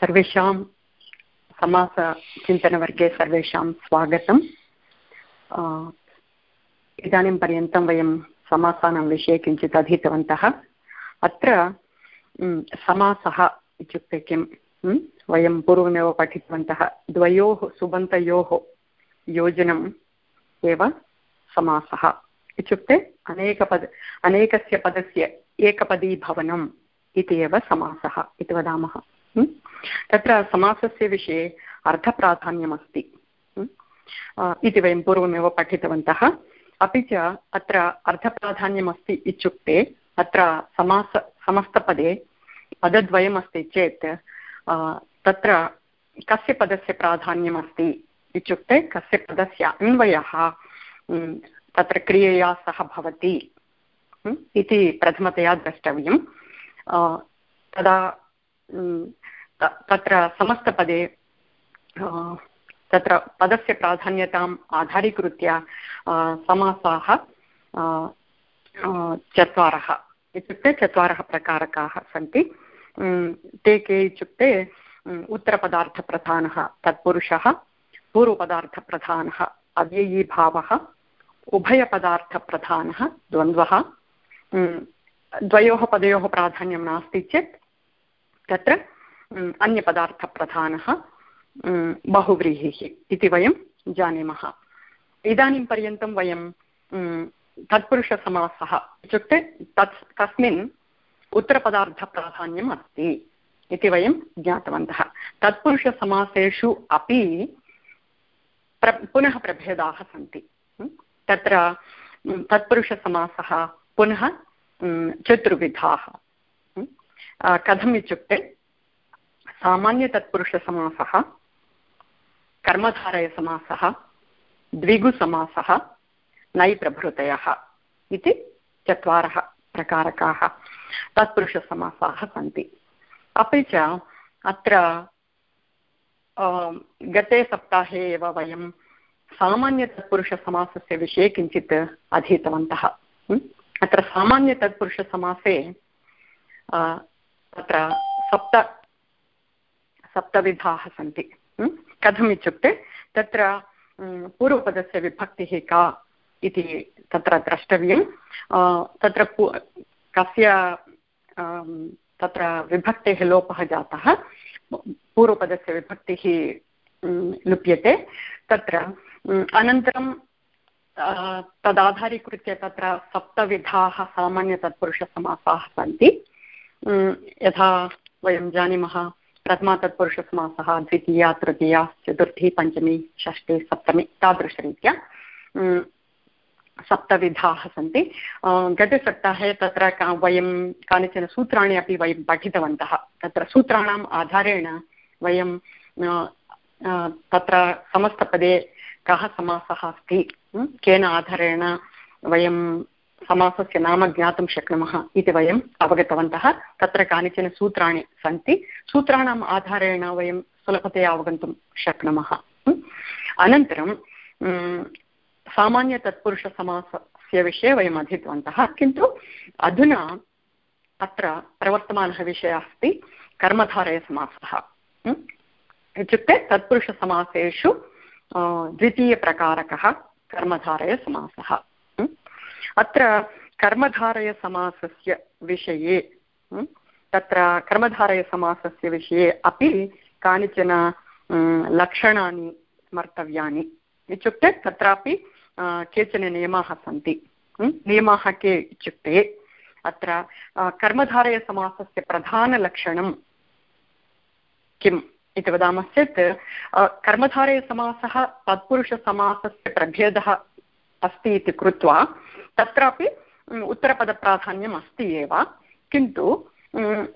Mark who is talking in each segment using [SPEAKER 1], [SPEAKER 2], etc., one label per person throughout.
[SPEAKER 1] सर्वेषां समासचिन्तनवर्गे सर्वेषां स्वागतम्। इदानीं पर्यन्तं वयं समासानां विषये किञ्चित् अधीतवन्तः। अत्र समासः इत्युक्ते किं? वयं पूर्वमेव पठितवन्तः, द्वयोः सुबन्तयोः योजनम् एव समासः इत्युक्ते अनेकपद अनेकस्य पदस्य एकपदीभवनम् इति एव समासः इति वदामः। तत्र समासस्य विषये अर्थप्राधान्यमस्ति। इति वयं पूर्वमेव पठितवन्तः। अपि च अत्र अर्थप्राधान्यमस्ति इत्युक्ते अत्र समास, समस्तपदे पदद्वयमस्ति चेत् तत्र कस्य पदस्य प्राधान्यमस्ति इत्युक्ते कस्य पदस्य अन्वयः तत्र क्रियया सह भवति इति प्रथमतया द्रष्टव्यं तदा तत्र समस्तपदे तत्र पदस्य प्राधान्यताम् आधारीकृत्य समासाः चत्वारः इत्युक्ते चत्वारः प्रकारकाः सन्ति. ते के इत्युक्ते उत्तरपदार्थप्रधानः तत्पुरुषः, पूर्वपदार्थप्रधानः अव्ययीभावः, उभयपदार्थप्रधानः द्वन्द्वः. द्वयोः पदयोः प्राधान्यं नास्ति चेत्, तत्र अन्यपदार्थप्रधानः बहुव्रीहिः इति वयं जानीमः। इदानीं पर्यन्तं वयं तत्पुरुषसमासः इत्युक्ते तत्, तस्मिन् उत्तरपदार्थप्राधान्यम् अस्ति इति वयं ज्ञातवन्तः। तत्पुरुषसमासेषु अपि प्र, पुनः प्रभेदाः सन्ति। तत्र तत्पुरुषसमासः पुनः चतुर्विधाः। कथम् इत्युक्ते सामान्यतत्पुरुषसमासः कर्मधारयसमासः द्विगुसमासः नैप्रभृतयः इति चत्वारः प्रकारकाः तत्पुरुषसमासाः सन्ति। अपि च अत्र गते सप्ताहे एव वयं सामान्यतत्पुरुषसमासस्य विषये किञ्चित् अधीतवन्तः। अत्र सामान्यतत्पुरुषसमासे तत्र सप्त सप्तविधाः सन्ति। कथम् इत्युक्ते तत्र पूर्वपदस्य विभक्तिः का इति तत्र द्रष्टव्यं। तत्र कस्य तत्र विभक्तेः लोपः जातः, पूर्वपदस्य विभक्तिः लुप्यते। तत्र अनन्तरं तदाधारीकृत्य तत्र सप्तविधाः सामान्यतत्पुरुषसमासाः सन्ति। यथा वयं जानीमः प्रथमा तत्पुरुषसमासः द्वितीया, तृतीया, चतुर्थी, पञ्चमी, षष्ठी, सप्तमी तादृशरीत्या सप्तविधाः सन्ति। गतसप्ताहे तत्र का वयं कानिचन सूत्राणि अपि वयं पठितवन्तः। तत्र सूत्राणाम् आधारेण वयं तत्र समस्तपदे कः समासः अस्ति केन आधारेण वयं समासस्य नाम ज्ञातुं शक्नुमः इति वयम् अवगतवन्तः। तत्र कानिचन सूत्राणि सन्ति। सूत्राणाम् आधारेण वयं सुलभतया अवगन्तुं शक्नुमः। अनन्तरं सामान्यतत्पुरुषसमासस्य विषये वयम् अधीतवन्तः। किन्तु अधुना अत्र प्रवर्तमानः विषयः अस्ति, कर्मधारयसमासः। इत्युक्ते तत्पुरुषसमासेषु द्वितीयप्रकारकः कर्मधारयसमासः। अत्र कर्मधारयसमासस्य विषये तत्र कर्मधारयसमासस्य विषये अपि कानिचन लक्षणानि स्मर्तव्यानि। इत्युक्ते तत्रापि केचन नियमाः सन्ति। नियमाः के इत्युक्ते, अत्र कर्मधारयसमासस्य प्रधानलक्षणं किम् इति वदामश्चेत् कर्मधारयसमासः, तत्पुरुषसमासस्य प्रभेदः अस्ति इति कृत्वा तत्रापि उत्तरपदप्राधान्यम् अस्ति एव। किन्तु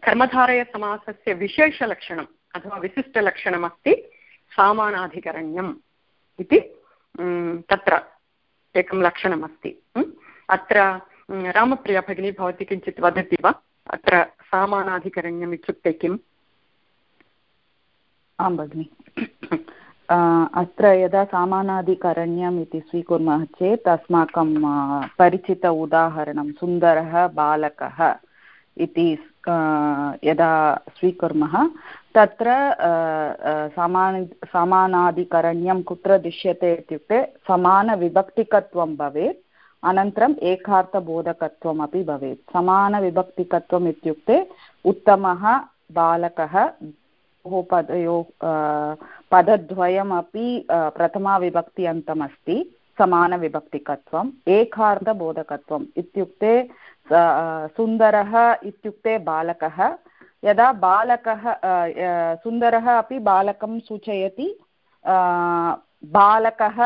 [SPEAKER 1] कर्मधारयसमासस्य विशेषलक्षणम् अथवा विशिष्टलक्षणमस्ति सामानाधिकरण्यम् इति तत्र एकं लक्षणमस्ति अत्र रामप्रिया भगिनी भवती किञ्चित् वदति वा? अत्र सामानाधिकरण्यम् इत्युक्ते किम्?
[SPEAKER 2] आं भगिनि। अत्र यदा सामानाधिकरण्यम् इति स्वीकुर्मः चेत् अस्माकं परिचित उदाहरणं सुन्दरः बालकः इति यदा स्वीकुर्मः, तत्र समान समानाधिकरण्यं कुत्र दृश्यते इत्युक्ते समानविभक्तिकत्वं भवेत्, अनन्तरम् एकार्थबोधकत्वम् अपि भवेत्। समानविभक्तिकत्वम् इत्युक्ते उत्तमः बालकः पदयोः पदद्वयमपि प्रथमाविभक्ति अन्तमस्ति समानविभक्तिकत्वम् एकार्धबोधकत्वम् इत्युक्ते सुन्दरः इत्युक्ते बालकः, यदा बालकः सुन्दरः अपि बालकं सूचयति बालकः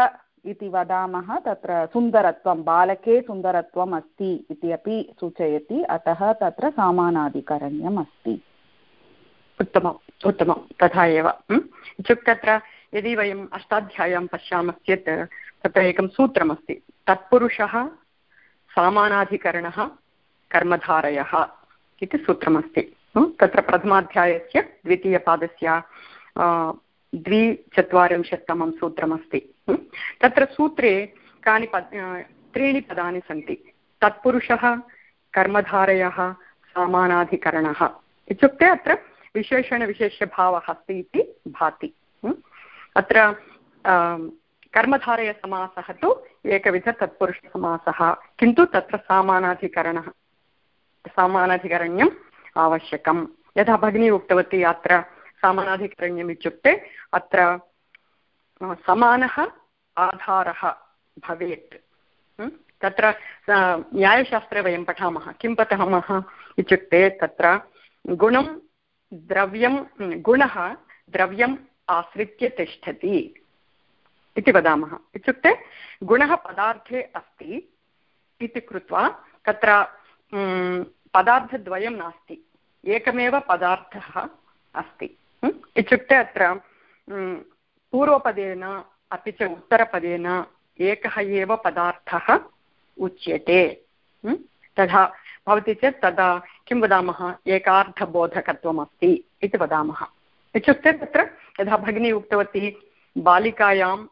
[SPEAKER 2] इति वदामः, तत्र सुन्दरत्वं, बालके सुन्दरत्वम् अस्ति इति अपि सूचयति, अतः तत्र सामानाधिकरण्यम् अस्ति
[SPEAKER 1] उत्तमम्। उत्तमं। तथा एव इत्युक्ते तत्र यदि वयम् अष्टाध्याय्यां पश्यामश्चेत् तत्र एकं सूत्रमस्ति। तत्पुरुषः, सामानाधिकरणः, कर्मधारयः इति सूत्रमस्ति। तत्र प्रथमाध्यायस्य द्वितीयपादस्य द्विचत्वारिंशत्तमं सूत्रमस्ति। तत्र सूत्रे कानि पद त्रीणि पदानि सन्ति। तत्पुरुषः, कर्मधारयः, सामानाधिकरणः। इत्युक्ते अत्र विशेषणविशेष्यभावः अस्ति इति भाति अत्र कर्मधारयसमासः तु एकविधतत्पुरुषसमासः, किन्तु तत्र सामानाधिकरणः, सामानाधिकरण्यम् आवश्यकं यथा भगिनी उक्तवती अत्र सामानाधिकरण्यम् इत्युक्ते अत्र समानः आधारः भवेत्। तत्र न्यायशास्त्रे वयं पठामः, किं पठामः इत्युक्ते, तत्र गुणं द्रव्यं, गुणः द्रव्यम् आश्रित्य तिष्ठति इति वदामः। इत्युक्ते गुणः पदार्थे अस्ति इति कृत्वा तत्र पदार्थद्वयं नास्ति। एकमेव पदार्थः अस्ति। इत्युक्ते अत्र पूर्वपदेन अपि च उत्तरपदेन एकः एव पदार्थः उच्यते। तथा भवति चेत् तदा किं वदामः? एकार्थबोधकत्वम् अस्ति इति वदामः। इत्युक्ते तत्र यथा भगिनी उक्तवती बालिकायाम्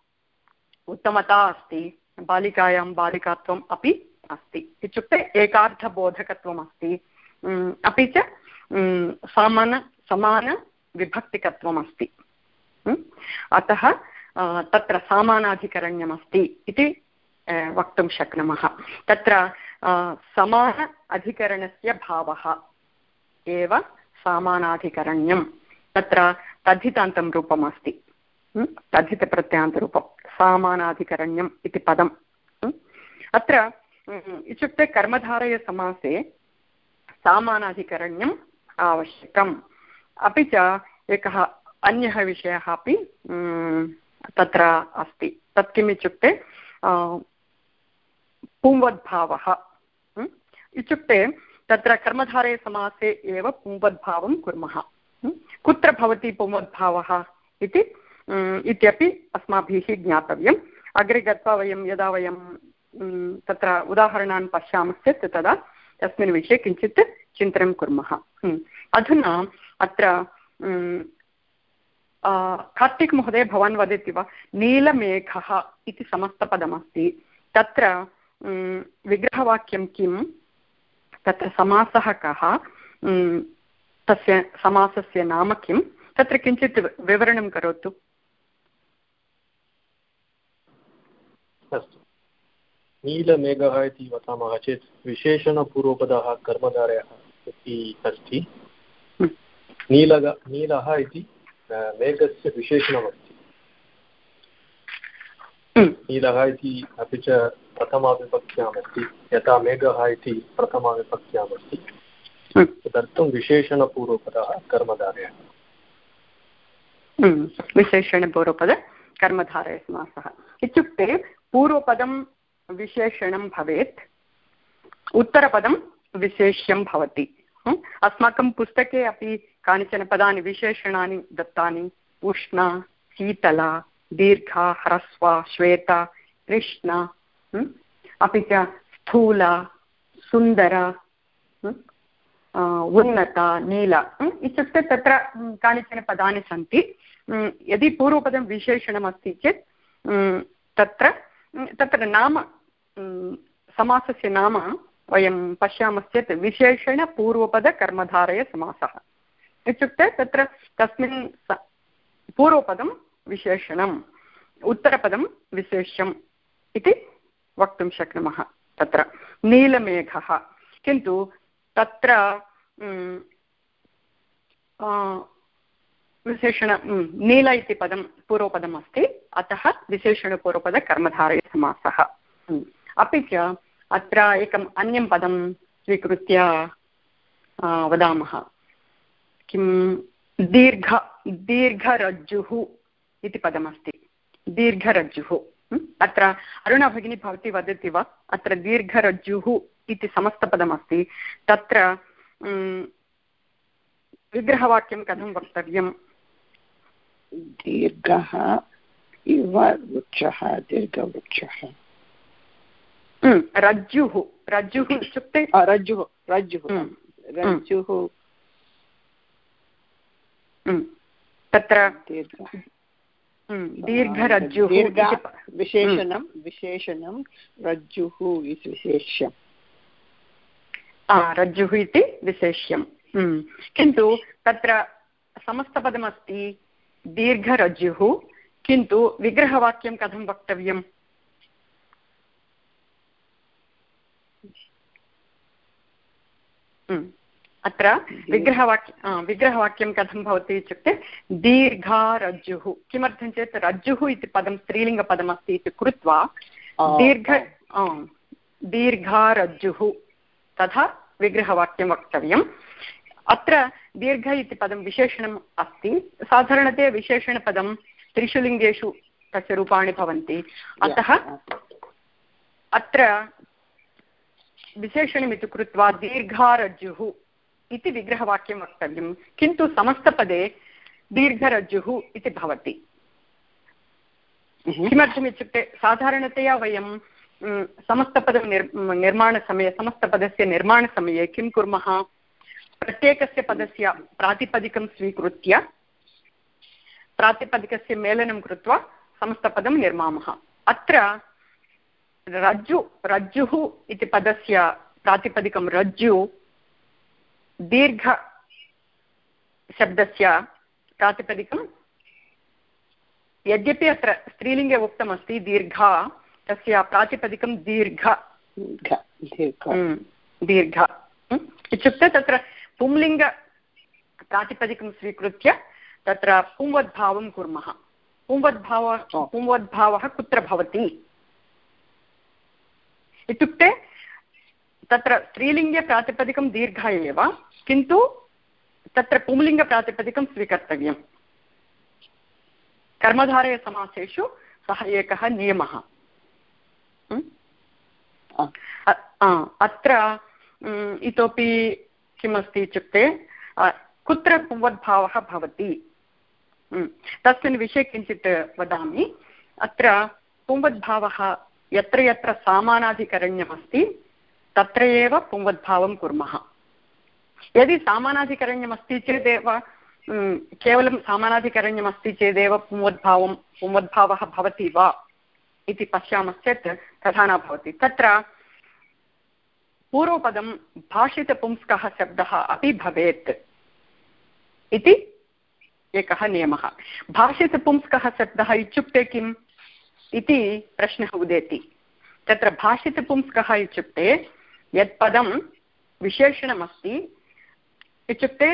[SPEAKER 1] उत्तमता अस्ति, बालिकायां बालिकात्वम् अपि अस्ति। इत्युक्ते एकार्थबोधकत्वम् अस्ति अपि च समान समानविभक्तिकत्वम् अस्ति अतः तत्र सामानाधिकरण्यमस्ति इति वक्तुं शक्नुमः। तत्र समान अधिकरणस्य भावः। एव सामानाधिकरण्यं तत्र तद्धितान्तं रूपम् अस्ति तद्धितप्रत्ययान्तरूपं सामानाधिकरण्यम् इति पदम्। अत्र इत्युक्ते कर्मधारयसमासे सामानाधिकरण्यम् आवश्यकम्। अपि च एकः अन्यः विषयः अपि तत्र अस्ति। तत् किम् इत्युक्ते पुंवद्भावः। इत्युक्ते तत्र कर्मधारे समासे एव पुंवद्भावं कुर्मः। कुत्र भवति पुंवद्भावः इति इत्यपि अस्माभिः ज्ञातव्यम्। अग्रे गत्वा वयं यदा वयं तत्र उदाहरणान् पश्यामश्चेत् तदा तस्मिन् विषये किञ्चित् चिन्तनं कुर्मः। अधुना अत्र कार्तिक् महोदय भवान् वदति वा? नीलमेघः इति समस्तपदमस्ति। तत्र विग्रहवाक्यं किं तत्र समासः कः? तस्य समासस्य नाम किं? तत्र किञ्चित् विवरणं करोतु।
[SPEAKER 3] अस्तु। नीलमेघः इति वदामः चेत् विशेषणपूर्वपदः कर्मधारयः इति अस्ति। नीलग नीलः इति मेघस्य विशेषणमस्ति। नीलः इति अपि च प्रथमाविभक्त्यामस्ति यथा मेघः इति प्रथमाविभक्त्यामस्ति तदर्थं विशेषणपूर्वपदः कर्मधारयः।
[SPEAKER 1] विशेषणपूर्वपद कर्मधारयसमासः इत्युक्ते पूर्वपदं विशेषणं भवेत् उत्तरपदं विशेष्यं भवति। अस्माकं पुस्तके अपि कानिचन पदानि विशेषणानि दत्तानि। उष्ण शीतला दीर्घा ह्रस्वा श्वेता कृष्ण अपि च स्थूल सुन्दर उन्नत नील इत्युक्ते तत्र कानिचन पदानि सन्ति यदि पूर्वपदं विशेषणमस्ति चेत् तत्र तत्र नाम समासस्य नाम वयं पश्यामश्चेत् विशेषणपूर्वपदकर्मधारयसमासः इत्युक्ते तत्र तस्मिन् पूर्वपदं विशेषणम् उत्तरपदं विशेष्यम् इति वक्तुं शक्नुमः। तत्र नीलमेघः। किन्तु तत्र विशेषण नील इति पदं पूर्वपदम् अस्ति। अतः विशेषणपूर्वपदकर्मधारयसमासः अपि च अत्र एकम् अन्यं पदं स्वीकृत्य वदामः। किं, दीर्घ, दीर्घरज्जुः इति पदमस्ति। दीर्घरज्जुः। अत्र अरुणा भगिनी भवती वदति वा? अत्र दीर्घरज्जुः इति समस्तपदमस्ति। तत्र विग्रहवाक्यं कथं वक्तव्यं
[SPEAKER 4] दीर्घः इव वृक्षः दीर्घवृक्षः।
[SPEAKER 1] रज्जुः। रज्जुः इत्युक्ते
[SPEAKER 4] रज्जुः रज्जुः। रज्जुः।
[SPEAKER 1] तत्र दीर्घरज्जुः
[SPEAKER 4] विशेषणं विशेषणं रज्जुः इति विशेष्यम्।
[SPEAKER 1] रज्जुः इति विशेष्यं किन्तु तत्र समस्तपदमस्ति दीर्घरज्जुः किन्तु विग्रहवाक्यं कथं वक्तव्यम्? अत्र विग्रहवाक्य विग्रहवाक्यं कथं भवति इत्युक्ते दीर्घारज्जुः किमर्थं चेत् रज्जुः इति पदं स्त्रीलिङ्गपदमस्ति इति कृत्वा दीर्घ दीर्घारज्जुः तथा विग्रहवाक्यं वक्तव्यम्। अत्र दीर्घ इति पदं विशेषणम् अस्ति। साधारणतया विशेषणपदं त्रिषु लिङ्गेषु तस्य रूपाणि भवन्ति। अतः अत्र विशेषणमिति कृत्वा दीर्घारज्जुः इति विग्रहवाक्यं वक्तव्यं किन्तु समस्तपदे दीर्घरज्जुः इति भवति। किमर्थमित्युक्ते साधारणतया वयं समस्तपदं निर् निर्माणसमये समस्तपदस्य निर्माणसमये किं कुर्मः? प्रत्येकस्य पदस्य प्रातिपदिकं स्वीकृत्य प्रातिपदिकस्य मेलनं कृत्वा समस्तपदं निर्मामः। अत्र रज्जु रज्जुः इति पदस्य प्रातिपदिकं रज्जु दीर्घ शब्दस्य प्रातिपदिकं यद्यपि अत्र स्त्रीलिङ्गे उक्तमस्ति दीर्घा तस्य प्रातिपदिकं दीर्घ। दीर्घ इत्युक्ते तत्र पुंलिङ्ग प्रातिपदिकं स्वीकृत्य तत्र पुंवद्भावं कुर्मः। पुंवद्भाव पुंवद्भावः कुत्र भवति? इत्युक्ते तत्र स्त्रीलिङ्गे प्रातिपदिकं दीर्घ एव, किन्तु तत्र पुंलिङ्गप्रातिपदिकं स्वीकर्तव्यम् कर्मधारयसमासेषु सः एकः नियमः। अत्र इतोपि किमस्ति इत्युक्ते कुत्र पुंवद्भावः भवति? तस्मिन् विषये किञ्चित् वदामि। अत्र पुंवद्भावः यत्र यत्र सामानाधिकरण्यमस्ति तत्र एव पुंवद्भावं कुर्मः। यदि सामानाधिकरण्यमस्ति चेदेव केवलं सामानाधिकरण्यमस्ति चेदेव पुंवद्भावं, पुंवद्भावः भवति वा इति पश्यामश्चेत् तथा न भवति। तत्र पूर्वपदं भाषितपुंस्कः शब्दः अपि भवेत् इति एकः नियमः। भाषितपुंस्कः शब्दः इत्युक्ते किम् इति प्रश्नः उदेति। तत्र भाषितपुंस्कः इत्युक्ते यत् पदं विशेषणमस्ति। इत्युक्ते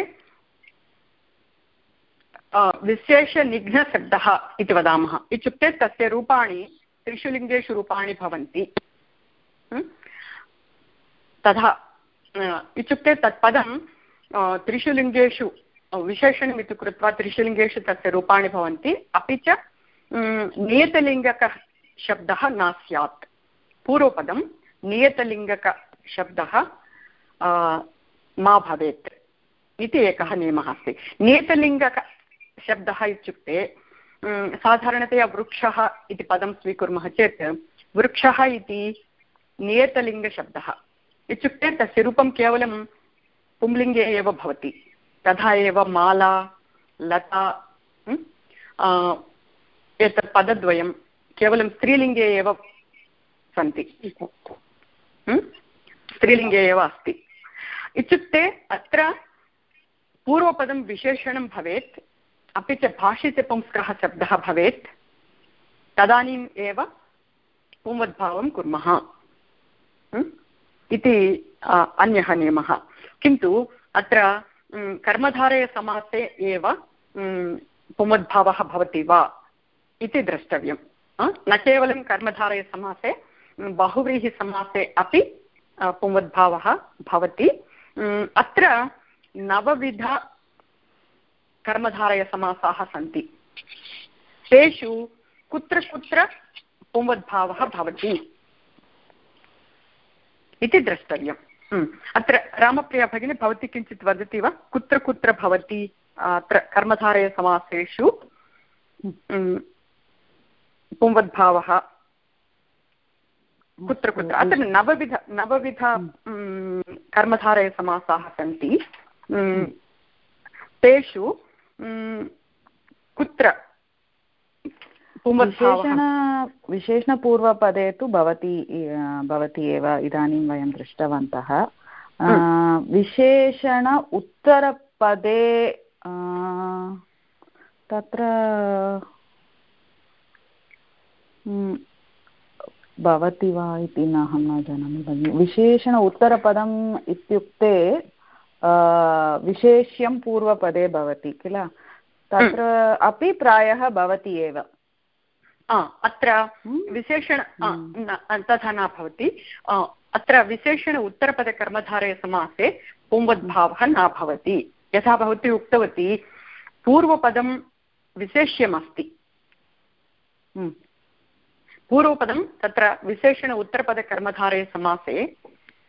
[SPEAKER 1] विशेषनिघ्नशब्दः इति वदामः। इत्युक्ते तस्य रूपाणि त्रिषु लिङ्गेषु रूपाणि भवन्ति। तथा इत्युक्ते तत् पदं त्रिषु लिङ्गेषु विशेषणमिति कृत्वा त्रिषु लिङ्गेषु तस्य रूपाणि भवन्ति। अपि च नियतलिङ्गकः न स्यात्। पूर्वपदं नियतलिङ्गकशब्दः मा भवेत् इति एकः नियमः अस्ति। नियतलिङ्गकशब्दः इत्युक्ते साधारणतया वृक्षः इति पदं स्वीकुर्मः चेत्, वृक्षः इति नियतलिङ्गशब्दः इत्युक्ते तस्य रूपं केवलं पुंलिङ्गे एव भवति। तथा एव माला, लता एतत् पदद्वयं केवलं स्त्रीलिङ्गे एव सन्ति। स्त्रीलिङ्गे एव अस्ति। इत्युक्ते अत्र पूर्वपदं विशेषणं भवेत्, अपि च भाषितपुंस्कः शब्दः भवेत्। तदानीम् एव पुंवद्भावं कुर्मः। इति अन्यः नियमः। किन्तु अत्र कर्मधारयसमासे एव पुमद्भावः भवति वा इति द्रष्टव्यं न केवलं कर्मधारयसमासे बहुव्रीहिसमासे अपि पुंवद्भावः भवति। अत्र नवविध कर्मधारयसमासाः सन्ति। तेषु कुत्र कुत्र पुंवद्भावः भवति इति द्रष्टव्यम्। अत्र रामप्रिया भगिनी, भवती किञ्चित् वदति वा? कुत्र कुत्र भवति अत्र कर्मधारयसमासेषु पुंवद्भावः कुत्र कुत्र। अत्र नवविध नवविध कर्मधारयसमासाः सन्ति। तेषु कुत्र?
[SPEAKER 2] विशेषण विशेषणपूर्वपदे तु भवति भवति एव इदानीं वयं दृष्टवन्तः। विशेषण उत्तरपदे तत्र भवति वा इति न अहं न जानामि भगिनि। विशेषण उत्तरपदम् इत्युक्ते विशेष्यं पूर्वपदे भवति किल? तत्र अपि प्रायः भवति एव।
[SPEAKER 1] अत्र विशेषण तथा न भवति। अत्र विशेषण उत्तरपदकर्मधारयसमासे पुंवद्भावः न भवति। यथा भवती उक्तवती पूर्वपदं विशेष्यमस्ति। पूर्वपदं तत्र विशेषण उत्तरपदकर्मधारयसमासे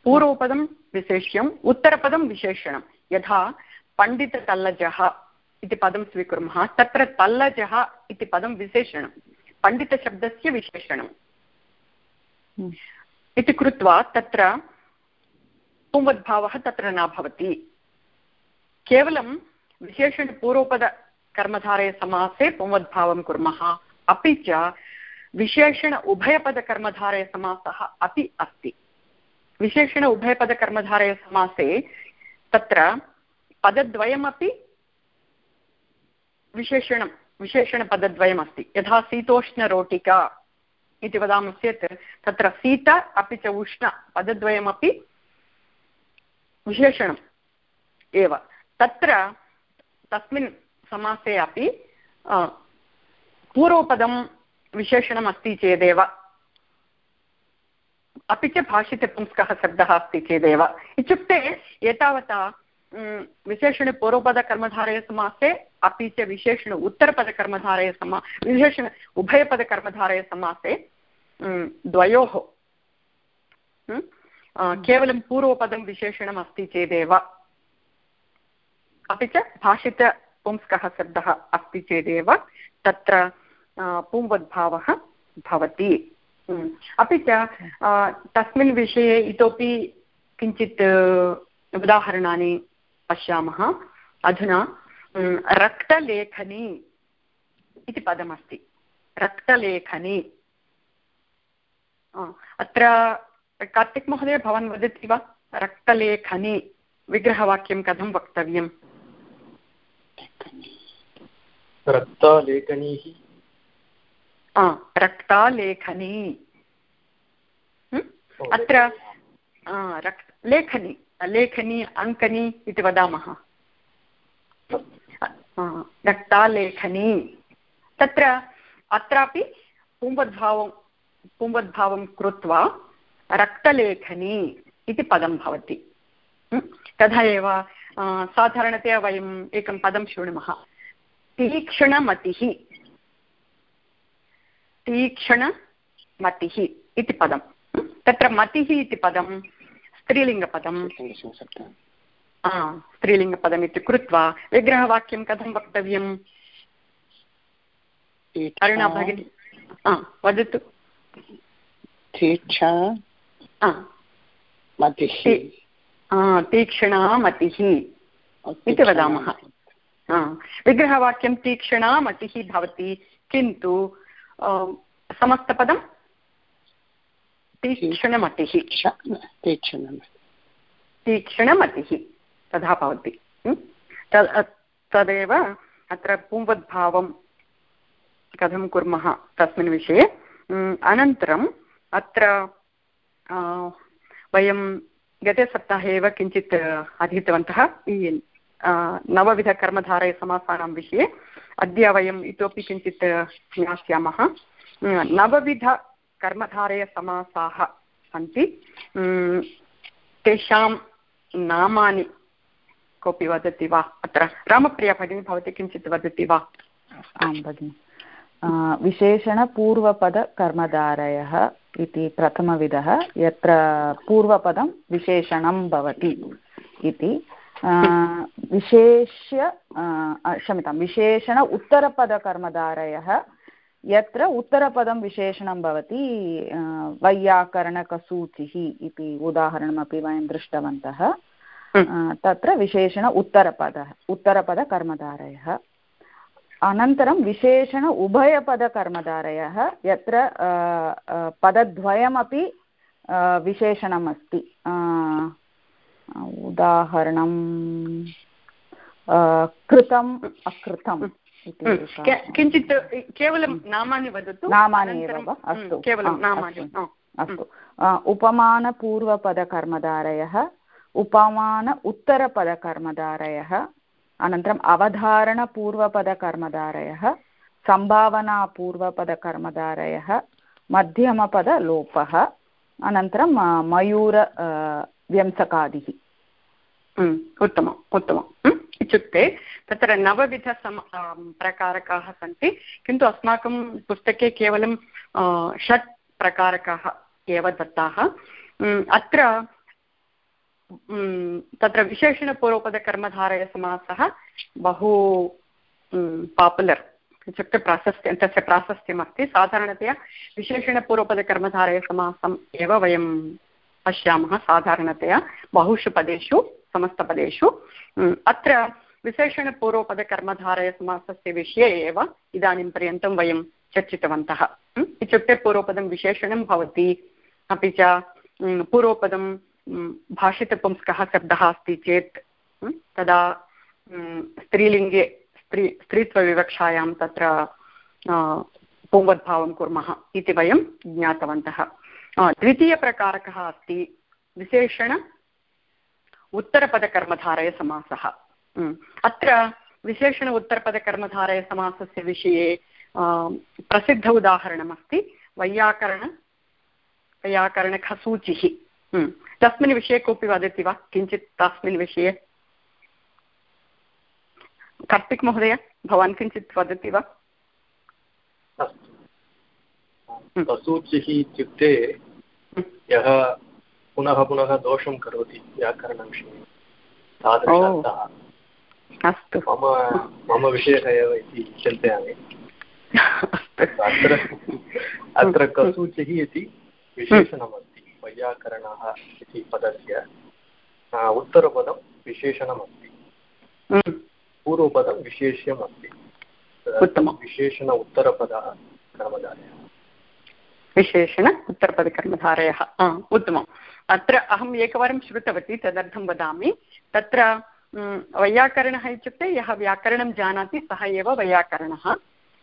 [SPEAKER 1] पूर्वपदं विशेष्यम् उत्तरपदं विशेषणं यथा पण्डिततल्लजः इति पदं स्वीकुर्मः तत्र तल्लजः इति पदं विशेषणं पण्डितशब्दस्य विशेषणम्। हम्म। इति कृत्वा तत्र पुंवद्भावः तत्र न भवति। केवलं विशेषणपूर्वपदकर्मधारयसमासे पुंवद्भावं कुर्मः। अपि च विशेषण उभयपदकर्मधारयसमासः अपि अस्ति। विशेषण उभयपदकर्मधारयसमासे तत्र पदद्वयमपि विशेषणं विशेषणपदद्वयमस्ति यथा शीतोष्णरोटिका इति वदामश्चेत् तत्र शीत अपि च उष्ण पदद्वयमपि विशेषणम् एव। तत्र तस्मिन् समासे अपि पूर्वपदं विशेषणम् अस्ति चेदेव। अपि च भाषितपुंस्कः शब्दः अस्ति चेदेव। इत्युक्ते एतावता विशेषणपूर्वपदकर्मधारयसमासे अपि च विशेषण उत्तरपदकर्मधारयसमा, विशेषण उभयपदकर्मधारयसमासे द्वयोः केवलं पूर्वपदं विशेषणम् अस्ति चेदेव। अपि च भाषितपुंस्कः शब्दः अस्ति चेदेव। तत्र पुंवद्भावः भवति। अपि च तस्मिन् विषये इतोपि किञ्चित् उदाहरणानि पश्यामः। अधुना रक्तलेखनी इति पदमस्ति। रक्तलेखनी। अत्र कार्तिक् महोदय भवान् वदति वा? रक्तलेखनी, विग्रहवाक्यं कथं वक्तव्यम्?
[SPEAKER 3] रक्तालेखनी
[SPEAKER 1] रक्तालेखनी। अत्र रक् लेखनी लेखनी अङ्कनी इति वदामः। रक्तालेखनी। तत्र अत्रापि पुंवद्भावं पुंवद्भावं कृत्वा रक्तलेखनी इति पदं भवति। तथा एव साधारणतया वयम् एकं पदं शृणुमः तीक्ष्णमतिः। तीक्ष्णमतिः इति पदं तत्र मतिः इति पदं स्त्रीलिङ्गपदं स्त्रीलिङ्गपदम्। इति कृत्वा विग्रहवाक्यं कथं वक्तव्यम् अरुणा भगिनी। वदतु। तीक्ष्णा मतिः। इति वदामः। विग्रहवाक्यं तीक्ष्णा मतिः भवति किन्तु तीक्ष्णमतिः। तीक्ष्णमतिः। तथा भवति। तद् तदेव अत्र पुंवद्भावं कथं कुर्मः तस्मिन् विषये। अनन्तरम् अत्र वयं गते सप्ताहे एव किञ्चित् अधीतवन्तः। नवविधकर्मधारयसमासानां विषये अद्य वयम् इतोपि किञ्चित् ज्ञास्यामः। नवविधकर्मधारयसमासाः सन्ति। तेषां नामानि कोऽपि वदति वा अत्र? रामप्रिया भगिनी, भवती किञ्चित् वदति वा?
[SPEAKER 2] आं, भगिनि। विशेषणपूर्वपदकर्मधारयः इति प्रथमविधः, यत्र पूर्वपदं विशेषणं भवति इति। विशेष्य क्षम्यतां विशेषण उत्तरपदकर्मधारयः यत्र उत्तरपदं विशेषणं भवति वैयाकरणकसूचिः इति उदाहरणमपि वयं दृष्टवन्तः तत्र विशेषण उत्तरपदः उत्तरपदकर्मधारयः अनन्तरं विशेषण उभयपदकर्मधारयः यत्र पदद्वयमपि विशेषणम् अस्ति उदाहरणं कृतम् अकृतम्
[SPEAKER 1] किञ्चित् केवलं नामानि वदतु।
[SPEAKER 2] नामानि एव वा? अस्तु।
[SPEAKER 1] केवलं नामानि।
[SPEAKER 2] अस्तु। उपमानपूर्वपदकर्मधारयः उपमान उत्तरपदकर्मधारयः अनन्तरम् अवधारणपूर्वपदकर्मधारयः सम्भावनापूर्वपदकर्मधारयः मध्यमपदलोपः अनन्तरं मयूर व्यंसकादिः।
[SPEAKER 1] उत्तमम् उत्तमम्। इत्युक्ते तत्र नवविधसम प्रकारकाः सन्ति, किन्तु अस्माकं पुस्तके केवलं षट् प्रकारकाः एव दत्ताः। अत्र तत्र विशेषणपूर्वपदकर्मधारयसमासः बहु पापुलर्। इत्युक्ते प्राशस्त्यं, तस्य प्राशस्त्यमस्ति। साधारणतया विशेषणपूर्वपदकर्मधारयसमासम् एव वयं पश्यामः साधारणतया बहुषु पदेषु समस्तपदेषु अत्र विशेषणपूर्वपदकर्मधारयसमासस्य विषये एव इदानीं पर्यन्तं वयं चर्चितवन्तः. इत्युक्ते पूर्वपदं विशेषणं भवति. अपि च पूर्वपदं भाषितपुंस्कः शब्दः अस्ति चेत् तदा स्त्रीलिङ्गे, स्त्री, स्त्रीत्वविवक्षायां तत्र पुंवद्भावं कुर्मः इति वयं ज्ञातवन्तः. द्वितीयप्रकारकः अस्ति विशेषण उत्तरपदकर्मधारयसमासः अत्र विशेषण उत्तरपदकर्मधारयसमासस्य विषये प्रसिद्ध उदाहरणमस्ति वैयाकरण वैयाकरणखसूचिः तस्मिन् विषये कोऽपि वदति वा किञ्चित् तस्मिन् विषये कार्तिक् महोदय भवान् किञ्चित् वदति वा
[SPEAKER 3] असूचिः इत्युक्ते यः पुनः पुनः दोषं करोति व्याकरणविषये। तादृशः
[SPEAKER 1] अस्तु।
[SPEAKER 3] मम मम विषयः एव इति चिन्तयामि। अत्र अत्र कसूचिः इति विशेषणमस्ति। वैयाकरणः इति पदस्य उत्तरपदं विशेषणमस्ति। पूर्वपदं विशेष्यम् अस्ति विशेषण उत्तरपदः कर्मधारयः
[SPEAKER 1] विशेषण उत्तरपदकर्मधारयः। उत्तमम्। अत्र अहम् एकवारं श्रुतवती, तदर्थं वदामि। तत्र वैयाकरणः इत्युक्ते यः व्याकरणं जानाति, सः एव वैयाकरणः।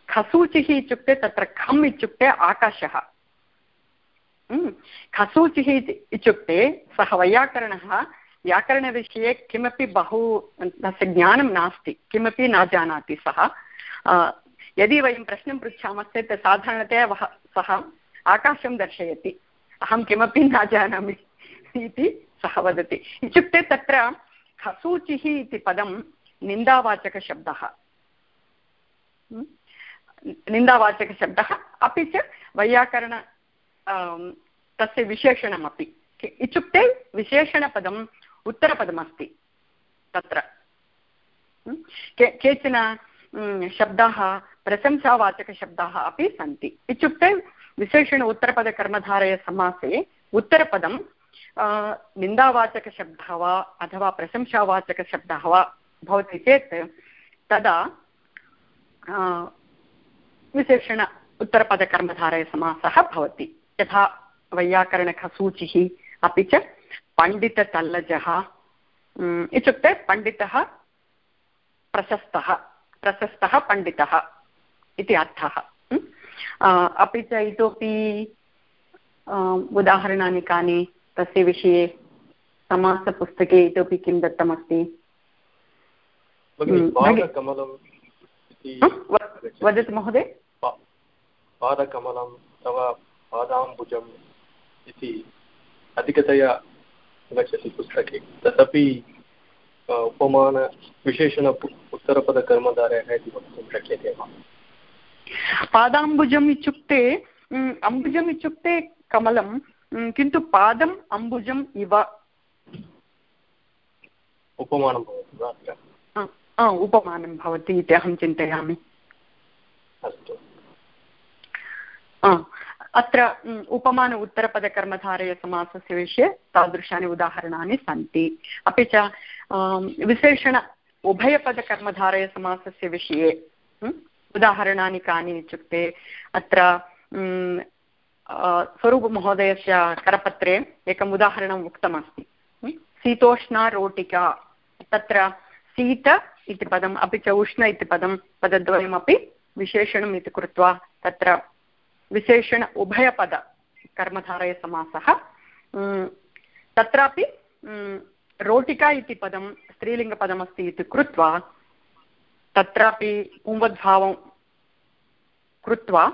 [SPEAKER 1] खसूचिः इत्युक्ते तत्र खम् इत्युक्ते आकाशः। खसूचिः इत्युक्ते सः वैयाकरणः, व्याकरणविषये किमपि बहु, तस्य ज्ञानं नास्ति, किमपि न जानाति सः। यदि वयं प्रश्नं पृच्छामश्चेत् साधारणतया सः आकाशं दर्शयति। अहं किमपि न जानामि इति सः वदति। इत्युक्ते तत्र खसूचिः इति पदं निन्दावाचकशब्दः। निन्दावाचकशब्दः अपि च वैयाकरण तस्य विशेषणमपि। इत्युक्ते विशेषणपदम् उत्तरपदमस्ति तत्र। के, केचन शब्दाः प्रशंसावाचकशब्दाः अपि सन्ति। इत्युक्ते विशेषण उत्तरपदकर्मधारयसमासे उत्तरपदं निन्दावाचकशब्दः वा अथवा प्रशंसावाचकशब्दः वा भवति चेत् तदा विशेषण उत्तरपदकर्मधारयसमासः भवति। यथा वैयाकरणखसूचिः अपि च पण्डिततल्लजः इत्युक्ते पण्डितः प्रशस्तः प्रशस्तः पण्डितः इति अर्थः। अपि च इतोपि उदाहरणानि कानि तस्य विषये समासपुस्तके इतोपि किं दत्तमस्ति? वदतु महोदय।
[SPEAKER 3] पादकमलं तव पादाम्बुजम् इति अधिकतया गच्छति पुस्तके। तदपि उपमानविशेषण उत्तरपदकर्मधारयः इति वक्तुं शक्यते वा?
[SPEAKER 1] पादाम्बुजम् इत्युक्ते अम्बुजम् इत्युक्ते कमलं किन्तु पादम् अम्बुजम् इव।
[SPEAKER 3] उपमानं भवति वा?
[SPEAKER 1] उपमानं भवति इति अहं चिन्तयामि।
[SPEAKER 3] अस्तु।
[SPEAKER 1] अत्र उपमान उत्तरपदकर्मधारयसमासस्य विषये तादृशानि उदाहरणानि सन्ति। अपि च विशेषण उभयपदकर्मधारयसमासस्य विषये उदाहरणानि कानि इत्युक्ते अत्र स्वरूपमहोदयस्य करपत्रे एकम् उदाहरणम् उक्तमस्ति। शीतोष्णा रोटिका। तत्र शीत इति पदम्, अपि च उष्ण इति पदं पदद्वयमपि विशेषणम् इति कृत्वा तत्र विशेषण उभयपद कर्मधारयसमासः। तत्रापि रोटिका इति पदं स्त्रीलिङ्गपदमस्ति इति कृत्वा तत्रापि पुंवद्भावं कृत्वा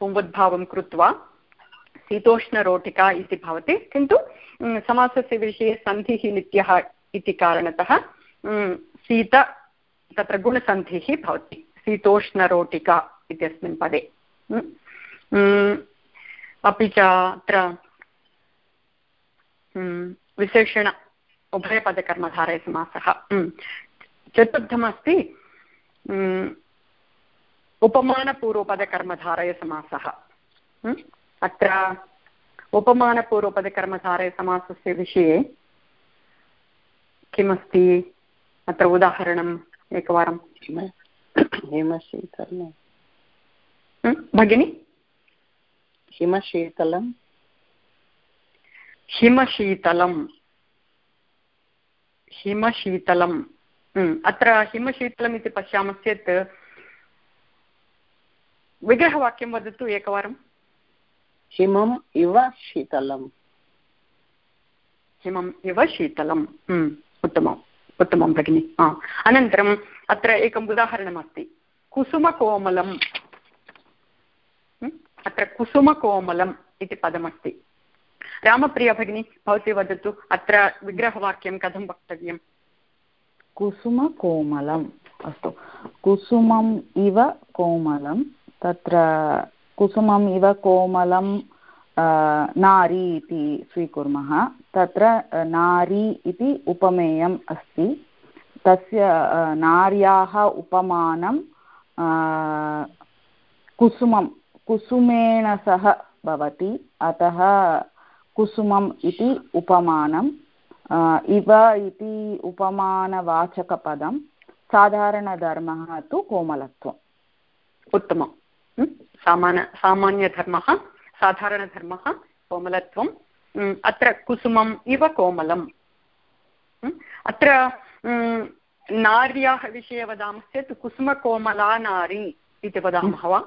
[SPEAKER 1] पुंवद्भावं कृत्वा शीतोष्णरोटिका इति भवति। किन्तु समासस्य विषये सन्धिः नित्यः इति कारणतः शीत, तत्र गुणसन्धिः भवति। शीतोष्णरोटिका इत्यस्मिन् पदे। अपि च अत्र विशेषण उभयपदकर्मधारयसमासः। चतुर्थमस्ति उपमानपूर्वपदकर्मधारयसमासः अत्र उपमानपूर्वपदकर्मधारयसमासस्य विषये किमस्ति अत्र उदाहरणम् एकवारं
[SPEAKER 4] हिमशीतलं
[SPEAKER 1] भगिनि
[SPEAKER 4] हिमशीतलं
[SPEAKER 1] हिमशीतलं हिमशीतलम् अत्र हिमशीतलम् इति पश्यामश्चेत् विग्रहवाक्यं वदतु एकवारं
[SPEAKER 4] हिमम् इव शीतलम्
[SPEAKER 1] हिमम् इव शीतलम् उत्तमम् उत्तमं भगिनि अनन्तरम् अत्र एकम् उदाहरणमस्ति कुसुमकोमलम् अत्र कुसुमकोमलम् इति पदमस्ति रामप्रिया भगिनी भवती वदतु अत्र विग्रहवाक्यं कथं वक्तव्यं
[SPEAKER 2] कुसुमकोमलम् अस्तु। कुसुमम् इव कोमलं तत्र कुसुमम् इव कोमलं नारी इति स्वीकुर्मः, तत्र नारी इति उपमेयम् अस्ति। तस्य नार्याः उपमानं कुसुमं कुसुमेण सह भवति, अतः कुसुमम् इति उपमानम्। इव इति उपमानवाचकपदं साधारणधर्मः तु कोमलत्वम्।
[SPEAKER 1] उत्तमं सामान सामान्यधर्मः, साधारणधर्मः कोमलत्वम्। अत्र कुसुमम् इव कोमलम्। अत्र नार्याः विषये वदामश्चेत् कुसुमकोमला नारी इति वदामः वा?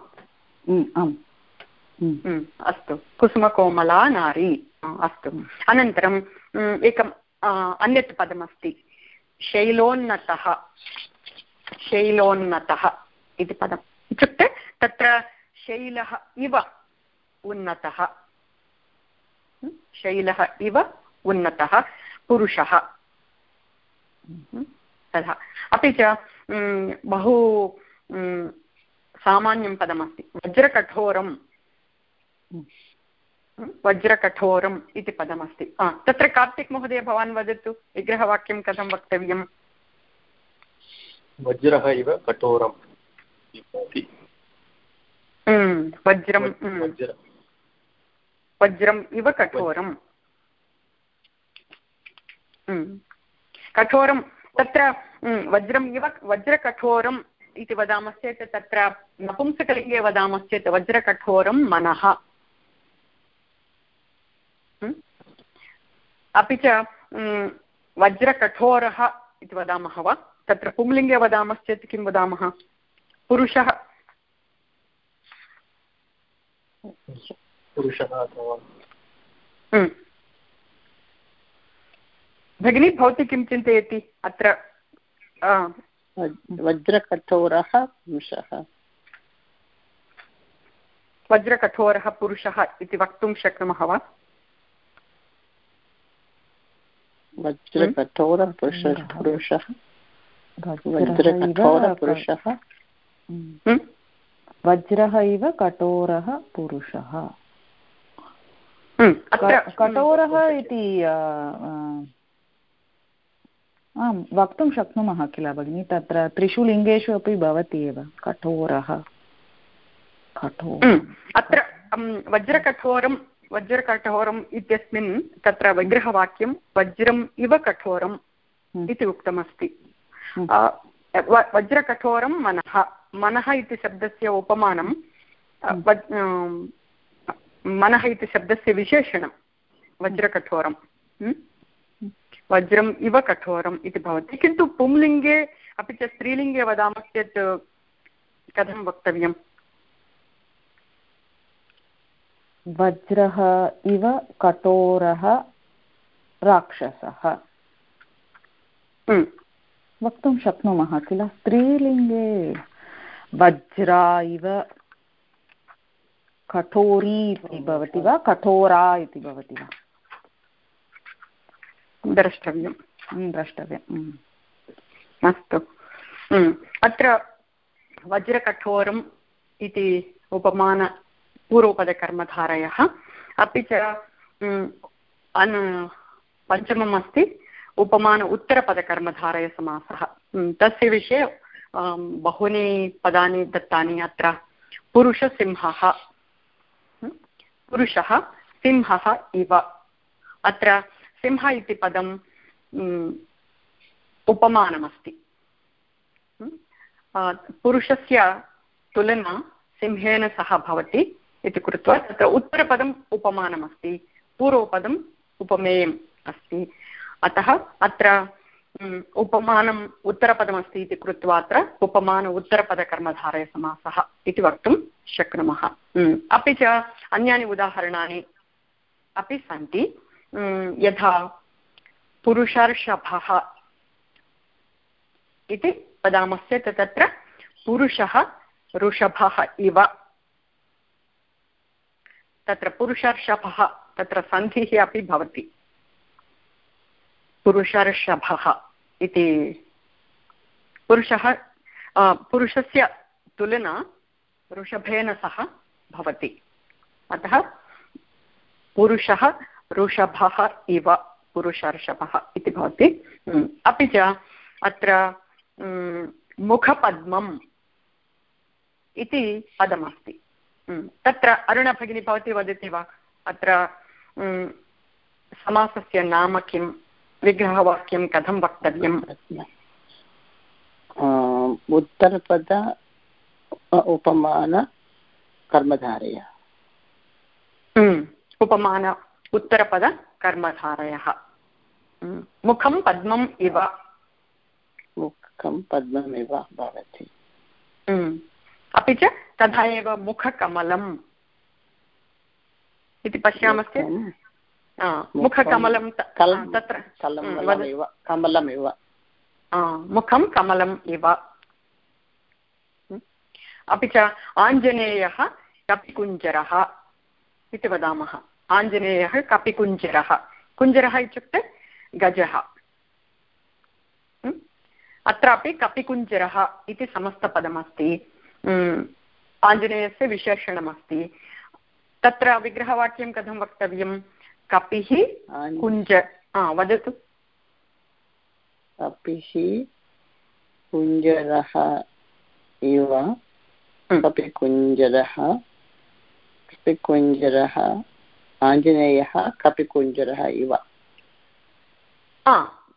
[SPEAKER 1] अस्तु। कुसुमकोमला नारी अस्तु। अनन्तरम् एकम् अन्यत् पदमस्ति। शैलोन्नतः। शैलोन्नतः इति पदम्। इत्युक्ते तत्र शैलः इव उन्नतः। शैलः इव उन्नतः। पुरुषः। तथा। अपि च बहु सामान्यं पदमस्ति। वज्रकठोरं वज्रकठोरम् इति पदमस्ति। तत्र कार्तिक् महोदय भवान् वदतु विग्रहवाक्यं कथं वक्तव्यं
[SPEAKER 3] वज्रः इव कठोरं
[SPEAKER 1] वज्रं वज्रम् इव कठोरं कठोरं तत्र वज्रम् इव वज्रकठोरम् इति वदामश्चेत् तत्र नपुंसकलिङ्गे वदामश्चेत् वज्रकठोरं मनः। अपि च वज्रकठोरः इति वदामः वा? तत्र पुंलिङ्गे वदामश्चेत् किं वदामः? पुरुषः?
[SPEAKER 3] पुरुषः।
[SPEAKER 1] भगिनी भवती किं चिन्तयति? अत्र
[SPEAKER 4] वज्रकठोरः पुरुषः।
[SPEAKER 1] वज्रकठोरः पुरुषः इति वक्तुं शक्नुमः वा?
[SPEAKER 4] वज्रकठोरः पुरुषः पुरुषः। वज्रकठोरपुरुषः
[SPEAKER 1] हम्म?
[SPEAKER 2] वज्रः इव कठोरः पुरुषः।
[SPEAKER 1] हम्म,
[SPEAKER 2] कठोरः इति आम् वक्तुं शक्नुमः किल भगिनि? तत्र त्रिषु लिङ्गेषु अपि भवति एव कठोरः। कठोर।
[SPEAKER 1] हम्म, अत्र वज्रकठोरं वज्रकठोरम् इत्यस्मिन् तत्र विग्रहवाक्यं वज्रम् इव कठोरम्
[SPEAKER 2] हम्म।
[SPEAKER 1] इति उक्तमस्ति।
[SPEAKER 2] हम्म।
[SPEAKER 1] वज्रकठोरं मनः। मनः इति शब्दस्य उपमानं मनः इति शब्दस्य विशेषणं वज्रकठोरं वज्रम् इव कठोरम् इति भवति। किन्तु पुंलिङ्गे अपि च स्त्रीलिङ्गे वदामश्चेत् कथं वक्तव्यम्?
[SPEAKER 2] वज्रः इव कठोरः राक्षसः।
[SPEAKER 1] हम्म।
[SPEAKER 2] वक्तुं शक्नुमः किल? स्त्रीलिङ्गे वज्रा इव कठोरी इति भवति वा? कठोरा इति भवति वा?
[SPEAKER 1] द्रष्टव्यं
[SPEAKER 2] हम्म, द्रष्टव्यम्। हम्म।
[SPEAKER 1] अस्तु। अत्र वज्रकठोरम् इति उपमान पूर्वपदकर्मधारयः। अपि च पञ्चमम् अस्ति, उपमान उत्तरपदकर्मधारयसमासः। तस्य विषये बहूनि पदानि दत्तानि अत्र। पुरुषसिंहः। पुरुषः, सिंहः इव। अत्र सिंह इति पदम् उपमानमस्ति। पुरुषस्य तुलना सिंहेन सह भवति। इति कृत्वा तत्र उत्तरपदम् उपमानमस्ति, पूर्वपदम् उपमेयम् अस्ति। अतः अत्र उपमानम् उत्तरपदमस्ति इति कृत्वा अत्र उपमान उत्तरपदकर्मधारयसमासः इति वक्तुं शक्नुमः। अपि च अन्यानि उदाहरणानि अपि सन्ति। यथा पुरुषर्षभः इति वदामश्चेत् तत्र पुरुषः ऋषभः इव तत्र पुरुषर्षभः, तत्र सन्धिः अपि भवति। पुरुषर्षभः इति पुरुषः पुरुषस्य तुलना ऋषभेन सह भवति। अतः पुरुषः ऋषभः इव पुरुषर्षभः इति भवति। अपि च अत्र मुखपद्मम् इति पदमस्ति। तत्र अरुणभगिनी भवती वदति वा? अत्र समासस्य नाम किं? विग्रहवाक्यं कथं वक्तव्यम्
[SPEAKER 4] उत्तरपद उपमान कर्मधारय।
[SPEAKER 1] उपमान उत्तरपदकर्मधारयः मुखं पद्मम् इव।
[SPEAKER 4] मुखं पद्ममिव भवति।
[SPEAKER 1] अपि च तथा एव मुखकमलम् इति पश्यामश्चेत्? मुखकमलं तत्र।
[SPEAKER 4] कमलमिव।
[SPEAKER 1] मुखं कमलम् इव। अपि च आञ्जनेयः कपिकुञ्जरः इति वदामः। आञ्जनेयः कपिकुञ्जरः। कुञ्जरः इत्युक्ते गजः। अत्रापि कपिकुञ्जरः इति समस्तपदमस्ति। आञ्जनेयस्य विशेषणमस्ति। तत्र विग्रहवाक्यं कथं वक्तव्यं? कपिः कुञ्ज वदतु।
[SPEAKER 4] कपिः कुञ्जरः इव। कपिकुञ्जरः कपिकुञ्जरः आञ्जनेयः कपिकुञ्जरः इव।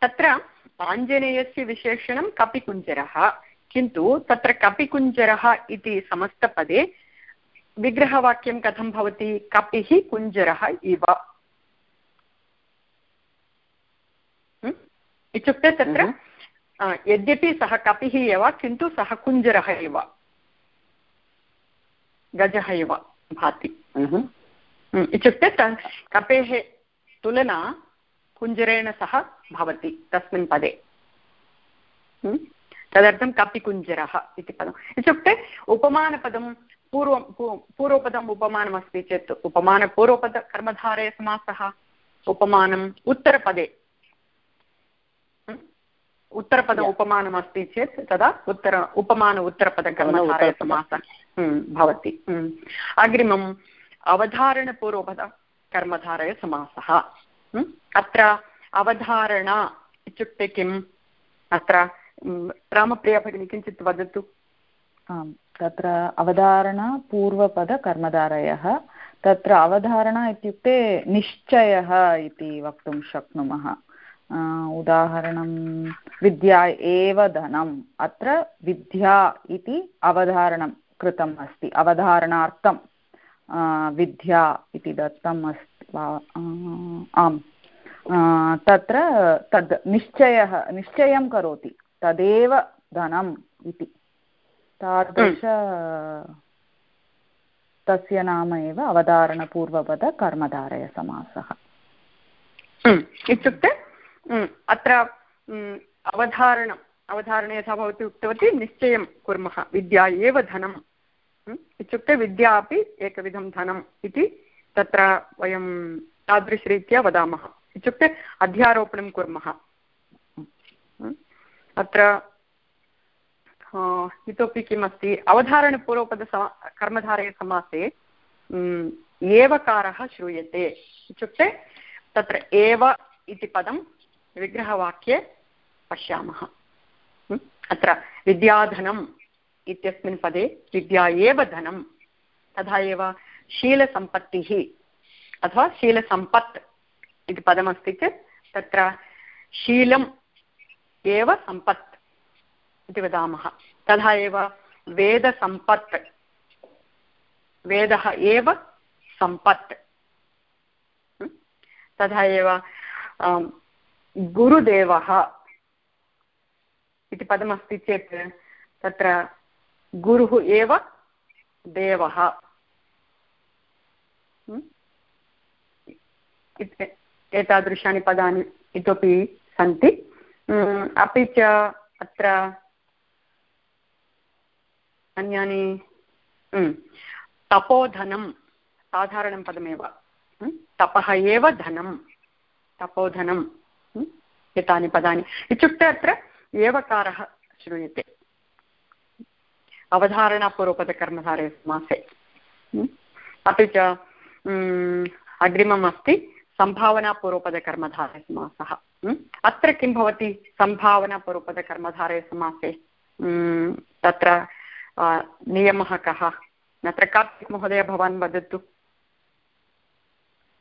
[SPEAKER 1] तत्र आञ्जनेयस्य विशेषणं कपिकुञ्जरः किन्तु तत्र कपिकुञ्जरः इति समस्तपदे विग्रहवाक्यं कथं भवति? कपिः कुञ्जरः इव। इत्युक्ते तत्र यद्यपि सः कपिः एव किन्तु सः कुञ्जरः एव। गजः एव भाति। इत्युक्ते कपेः तुलना कुञ्जरेण सह भवति तस्मिन् पदे। तदर्थं कपिकुञ्जरः इति पदम्। इत्युक्ते उपमानपदं पूर्वं पूर्वपदम् उपमानमस्ति चेत् समासः उपमानम् उत्तरपदे। उत्तरपद. उपमानमस्ति चेत् तदा उत्तर उपमान उत्तरपदकर्मधारयसमासः हम्म, भवति। अग्रिमम् अवधारणपूर्वपद अत्र अवधारणा इत्युक्ते किम्? अत्र रामप्रिया भगिनी किञ्चित् वदतु।
[SPEAKER 2] आम्, तत्र अवधारणा पूर्वपदकर्मधारयः। तत्र अवधारणा इत्युक्ते निश्चयः इति वक्तुं शक्नुमः। उदाहरणं, विद्या एव धनम्। अत्र विद्या इति अवधारणं कृतम् अस्ति। अवधारणार्थं विद्या इति दत्तम् अस्ति आम्। तत्र तद् निश्चयः, निश्चयं करोति। तदेव धनम् इति। तादृश तस्य नाम एव अवधारणपूर्वपदकर्मधारयसमासः
[SPEAKER 1] हम्म, इत्युक्ते हम्म, अत्र हम्म, अवधारणम् अवधारणे यथा भवती उक्तवती निश्चयं कुर्मः। विद्या एव धनम्। हम्म, इत्युक्ते विद्या अपि एकविधं धनम् इति तत्र वयं तादृशरीत्या वदामः। इत्युक्ते अध्यारोपणं कुर्मः। हम्म, अत्र इतोपि किमस्ति? अवधारणपूर्वपदसमा कर्मधारयसमासे एवकारः श्रूयते। इत्युक्ते, तत्र एव इति पदं विग्रहवाक्ये पश्यामः। अत्र विद्याधनम् इत्यस्मिन् पदे विद्या एव धनं। तथा एव शीलसम्पत्तिः, अथवा शीलसम्पत् इति पदमस्ति चेत्, तत्र शीलम् एव सम्पत् इति वदामः। तथा एव वेदसम्पत्। वेदः एव सम्पत्। तथा एव गुरुदेवः इति पदमस्ति चेत् तत्र गुरुः एव देवः। एतादृशानि पदानि इतोपि सन्ति। अपि च अत्र अन्यानि हं, तपोधनं साधारणं पदमेव तपः एव धनं तपोधनं एतानि पदानि। इत्युक्ते अत्र एवकारः श्रूयते। अवधारणापूर्वपदकर्मधारे समासे अपि च अग्रिमम् अस्ति सम्भावनापूर्वपदकर्मधारे समासः हं, अत्र किं भवति सम्भावनापूर्वपदकर्मधारे समासे हं, तत्र नियमः कः? अत्र कार्तिक् महोदय भवान् वदतु।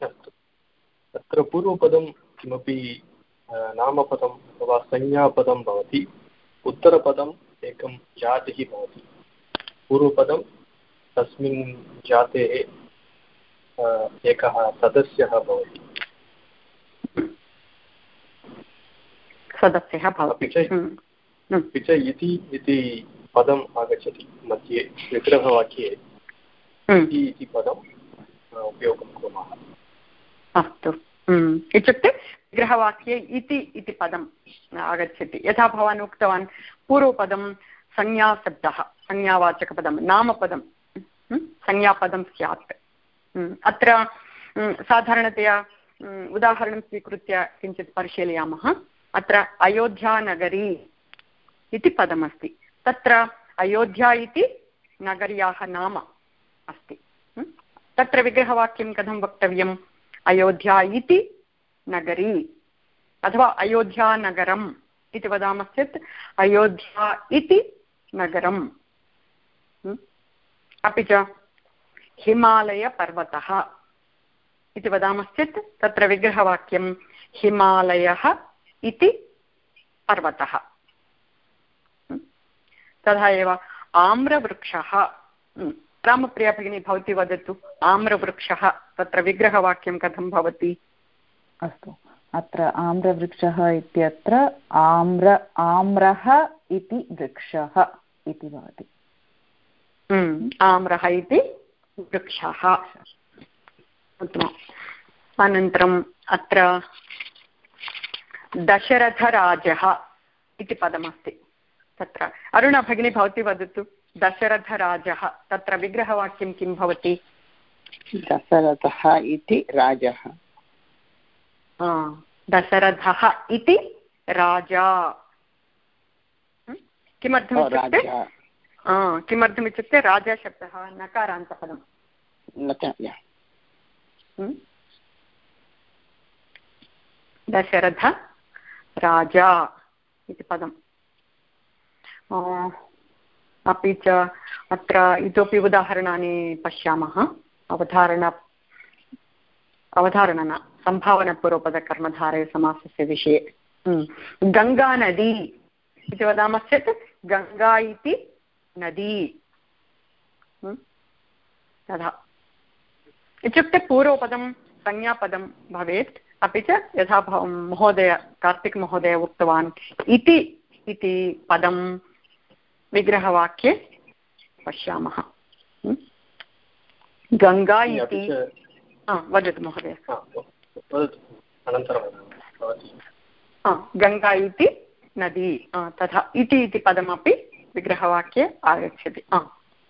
[SPEAKER 3] अस्तु तत्र पूर्वपदं किमपि नामपदम् अथवा संज्ञापदं भवति। उत्तरपदम् एकं जातिः भवति। पूर्वपदं तस्मिन् जातेः एकः सदस्यः भवति।
[SPEAKER 1] सदस्यः भवति।
[SPEAKER 3] अपि च इति इति पदम् आगच्छति मध्ये विग्रहवाक्ये
[SPEAKER 1] हं,
[SPEAKER 3] इति इति पदम् उपयोगं कुर्मः।
[SPEAKER 1] अस्तु। इत्युक्ते विग्रहवाक्ये इति इति पदम् आगच्छति। यथा भवान् उक्तवान् पूर्वपदं संज्ञाशब्दः संज्ञावाचकपदं नामपदं। संज्ञापदं स्यात्। अत्र साधारणतया उदाहरणं स्वीकृत्य किञ्चित् परिशीलयामः। अत्र अयोध्यानगरी इति पदमस्ति तत्र अयोध्या इति नगर्याः नाम अस्ति? तत्र विग्रहवाक्यं कथं वक्तव्यम् अयोध्या इति नगरी अथवा अयोध्यानगरम् इति वदामश्चेत् अयोध्या इति नगरम्? अपि च हिमालयपर्वतः इति वदामश्चेत् तत्र विग्रहवाक्यं हिमालयः इति पर्वतः। तथा एव आम्रवृक्षः। हं, रामप्रिया भगिनी भवती वदतु आम्रवृक्षः तत्र विग्रहवाक्यं कथं भवति?
[SPEAKER 2] अस्तु। अत्र आम्रवृक्षः इत्यत्र आम्र आम्रः इति वृक्षः इति भवति।
[SPEAKER 1] हम्म, आम्रः इति वृक्षः। उत्तमम्। अनन्तरम् अत्र दशरथराजः इति पदमस्ति। तत्र अरुणा भगिनी भवती वदतु दशरथराजः तत्र विग्रहवाक्यं किं भवति?
[SPEAKER 4] दशरथः इति राजः।
[SPEAKER 1] दशरथः इति राजा। किमर्थमित्युक्ते किमर्थमित्युक्ते राजाशब्दः नकारान्तपदम्। दशरथ राजा इति पदम्। अपि च अत्र इतोपि उदाहरणानि पश्यामः। अवधारण अवधारण न सम्भावनपूर्वपदकर्मधारय समासस्य विषये। हम्म। गङ्गानदी इति वदामश्चेत् गङ्गा इति नदी। हम्म। तथा। इत्युक्ते पूर्वपदं संज्ञापदं भवेत्। अपि च यथा महोदय कार्तिकमहोदय उक्तवान् इति इति पदं विग्रहवाक्ये पश्यामः। गङ्गा इति वदतु महोदय। गङ्गा इति नदी तथा इति इति पदमपि विग्रहवाक्ये आगच्छति।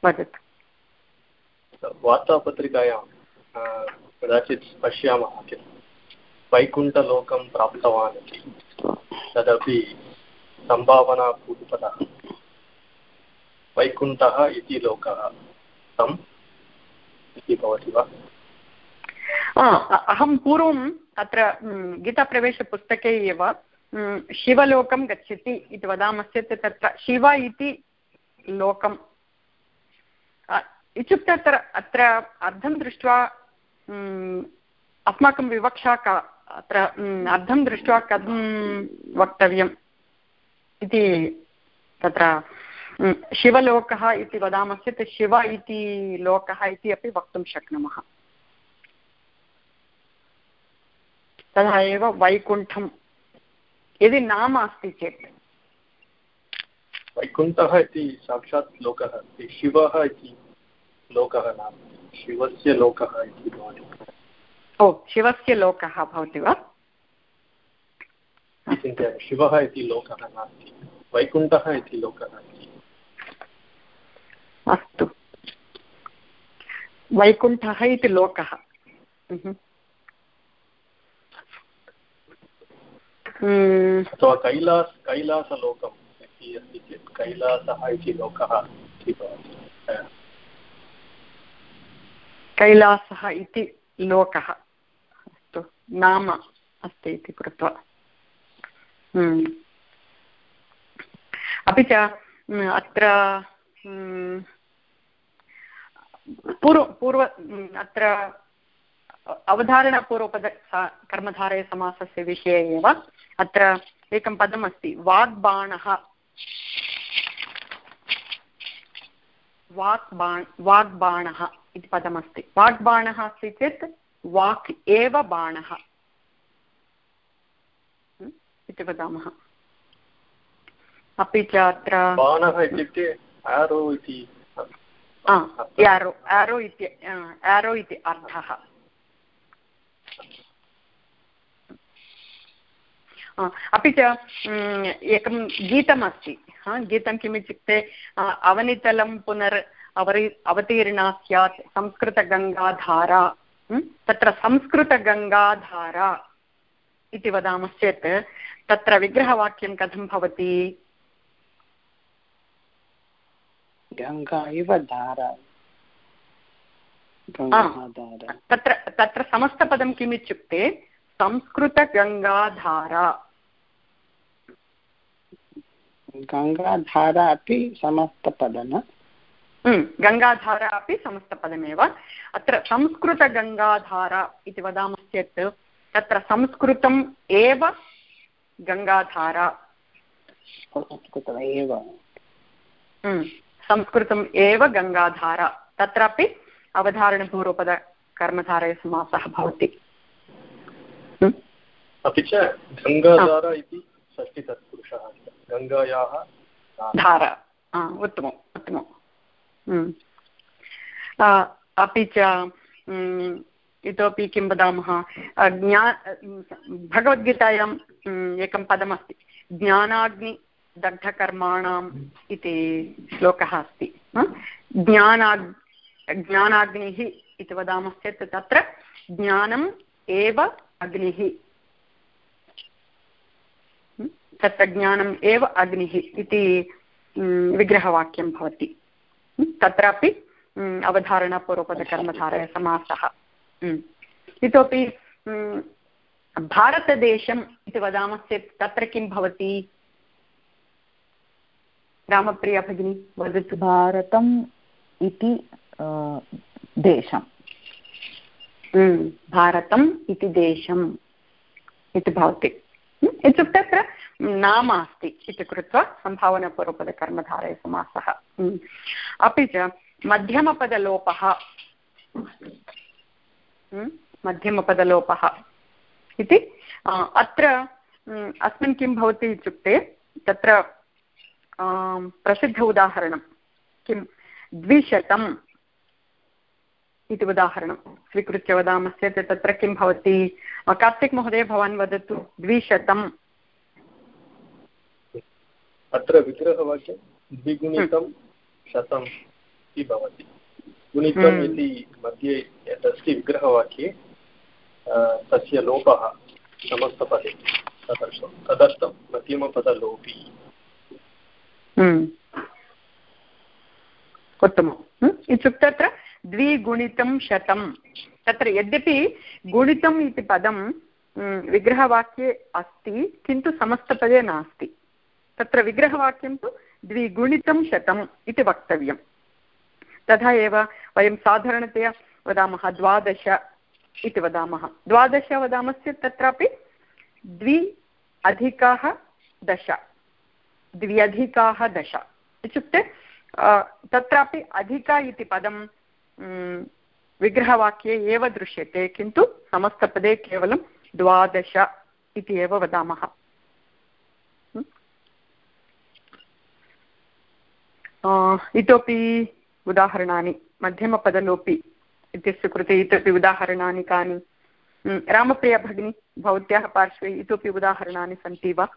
[SPEAKER 1] वदतु।
[SPEAKER 3] वार्तापत्रिकायां कदाचित् पश्यामः किल वैकुण्ठलोकं प्राप्तवान् इति। तदपि सम्भावनापूर्वपदः वैकुण्ठः इति लोकः तम् इति भवति वा?
[SPEAKER 1] अहं पूर्वम् अत्र गीताप्रवेशपुस्तके एव शिवलोकं गच्छति इति वदामश्चेत् तत्र शिव इति लोकम्। इत्युक्ते अत्र अर्थं दृष्ट्वा अस्माकं विवक्षा का अत्र अर्थं दृष्ट्वा कथं वक्तव्यम् इति तत्र शिवलोकः इति वदामश्चेत् शिव इति लोकः इति अपि वक्तुं शक्नुमः। तथा एव वैकुण्ठं यदि नाम अस्ति चेत्।
[SPEAKER 3] वैकुण्ठः इति साक्षात् लोकः अस्ति, शिवः इति लोकः नास्ति शिवस्य लोकः इति भवति
[SPEAKER 1] ओ शिवस्य लोकः भवति वा?
[SPEAKER 3] शिवः इति लोकः नास्ति वैकुण्ठः इति लोकः अस्तु।
[SPEAKER 1] वैकुण्ठः इति लोकः।
[SPEAKER 3] अथवा कैलास कैलासलोकम् इति अस्ति चेत् कैलासः इति लोकः
[SPEAKER 1] कैलासः इति लोकः। नाम अस्ति इति कृत्वा। हम्म। अपि च हम्म, अत्र पूर्व पूर्व अत्र अवधारणपूर्वपद कर्मधारयसमासस्य विषये एव अत्र एकं पदमस्ति वाग्बाणः। वाक्बाण् वाग्बाणः इति पदमस्ति वाग्बाणः अस्ति चेत् वाक् एव बाणः। इति वदामः। अपि च अत्र
[SPEAKER 3] बाणः इत्युक्ते आरो इति
[SPEAKER 1] एरो एरो इति एरो इति अर्थः। अपि च एकं गीतमस्ति। गीतं किम् इत्युक्ते अवनितलं पुनर् अवरि अवतीर्णा स्यात् संस्कृतगङ्गाधारा तत्र संस्कृतगङ्गाधारा इति वदामश्चेत् तत्र विग्रहवाक्यं कथं भवति?
[SPEAKER 4] गङ्गा इव धारा।
[SPEAKER 1] तत्र तत्र समस्तपदं किम् इत्युक्ते संस्कृतगङ्गाधारा
[SPEAKER 4] गङ्गाधारा अपि समस्तपद न?
[SPEAKER 1] गङ्गाधारा अपि समस्तपदमेव। अत्र संस्कृतगङ्गाधारा इति वदामश्चेत् तत्र संस्कृतम् एव गङ्गाधारा
[SPEAKER 4] एव
[SPEAKER 1] संस्कृतम् एव गङ्गाधारा तत्रापि अवधारणपूर्वपदकर्मधारयसमासः भवति।
[SPEAKER 3] अपि च गङ्गाधारा इति षष्टितत्पुरुषः गङ्गायाः
[SPEAKER 1] धारा। उत्तमम् उत्तमम्। हम्म। अपि च इतोपि किं वदामः ज्ञा भगवद्गीतायाम् एकं पदमस्ति ज्ञानाग्निदग्धकर्माणाम् इति श्लोकः अस्ति ज्ञाना ज्ञानाग्निः इति वदामश्चेत् तत्र ज्ञानम् एव अग्निः तत्र ज्ञानम् एव अग्निः इति विग्रहवाक्यं भवति तत्रापि अवधारणापूर्वपदकर्मधारय समासः। इतोपि भारतदेशम् इति वदामश्चेत् तत्र किं भवति? रामप्रिया भगिनी वदतु।
[SPEAKER 2] भारतम् इति देशं
[SPEAKER 1] भारतम् इति देशम् इति भवति। इत्युक्ते अत्र नाम अस्ति इति कृत्वा सम्भावनापूर्वपदकर्मधारय समासः अपि च मध्यमपदलोपः। मध्यमपदलोपः इति अत्र अस्मिन् किं भवति इत्युक्ते तत्र प्रसिद्ध उदाहरणं किं? द्विशतम् इति उदाहरणं स्वीकृत्य वदामश्चेत् तत्र किं भवति? कार्तिक् महोदय, भवान् वदतु। द्विशतम्
[SPEAKER 3] अत्र विग्रहवाक्यं द्विगुणितं शतम् इति भवति। गुणितम् हम्म। इति मध्ये यदस्ति विग्रहवाक्ये तस्य लोपः समस्तपदे तदर्थं। तदर्थं मध्यमपदलोपी।
[SPEAKER 1] हम्म। उत्तमम्। हम्म। इत्युक्ते अत्र द्विगुणितं शतं तत्र यद्यपि गुणितम् इति पदं विग्रहवाक्ये अस्ति किन्तु समस्तपदे नास्ति। तत्र विग्रहवाक्यं तु द्विगुणितं शतम् इति वक्तव्यम्। तथा एव वयं साधारणतया वदामः द्वादश इति वदामः। द्वादश वदामश्चेत् तत्रापि द्वि अधिकाः दश। द्व्यधिकाः दश। इत्युक्ते तत्रापि अधिका इति पदं विग्रहवाक्ये एव दृश्यते, किन्तु समस्तपदे केवलं द्वादश इति एव वदामः। इतोपि उदाहरणानि मध्यमपदलोपि इत्यस्य कृते इतोपि उदाहरणानि कानि रामप्रिया भगिनी भवत्याः पार्श्वे इतोपि उदाहरणानि सन्ति वा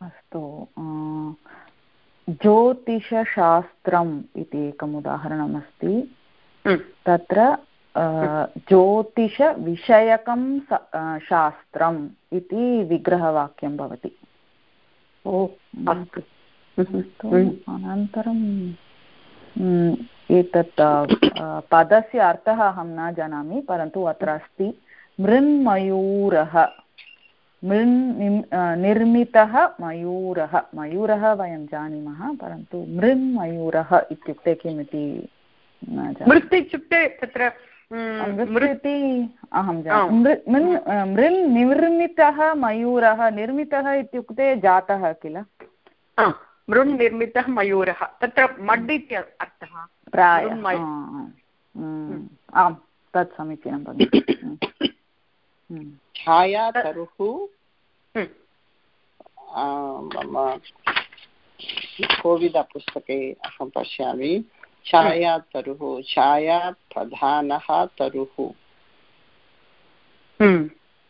[SPEAKER 2] अस्तु ज्योतिषशास्त्रम् इति एकम् उदाहरणमस्ति तत्र ज्योतिषविषयकं शास्त्रम् इति विग्रहवाक्यं भवति
[SPEAKER 1] ओ अस्तु
[SPEAKER 2] अनन्तरं एतत् पदस्य अर्थः अहं न जानामि परन्तु अत्र अस्ति मृन्मयूरः मृन् निर्मितः मयूरः। मयूरः वयं जानीमः परन्तु मृन्मयूरः इत्युक्ते किम् इति
[SPEAKER 1] मृत् इत्युक्ते तत्र
[SPEAKER 2] अहं मृन् निर्मितः मयूरः निर्मितः इत्युक्ते जातः किल?
[SPEAKER 1] मृण् निर्मितः मयूरः। तत्र मड् इति अर्थः।
[SPEAKER 2] प्रायः। आम् तत् समीचीनं भगिनि।
[SPEAKER 4] छायातरुः मम कोविदपुस्तके अहं पश्यामि। छायातरुः छायाप्रधानः तरुः।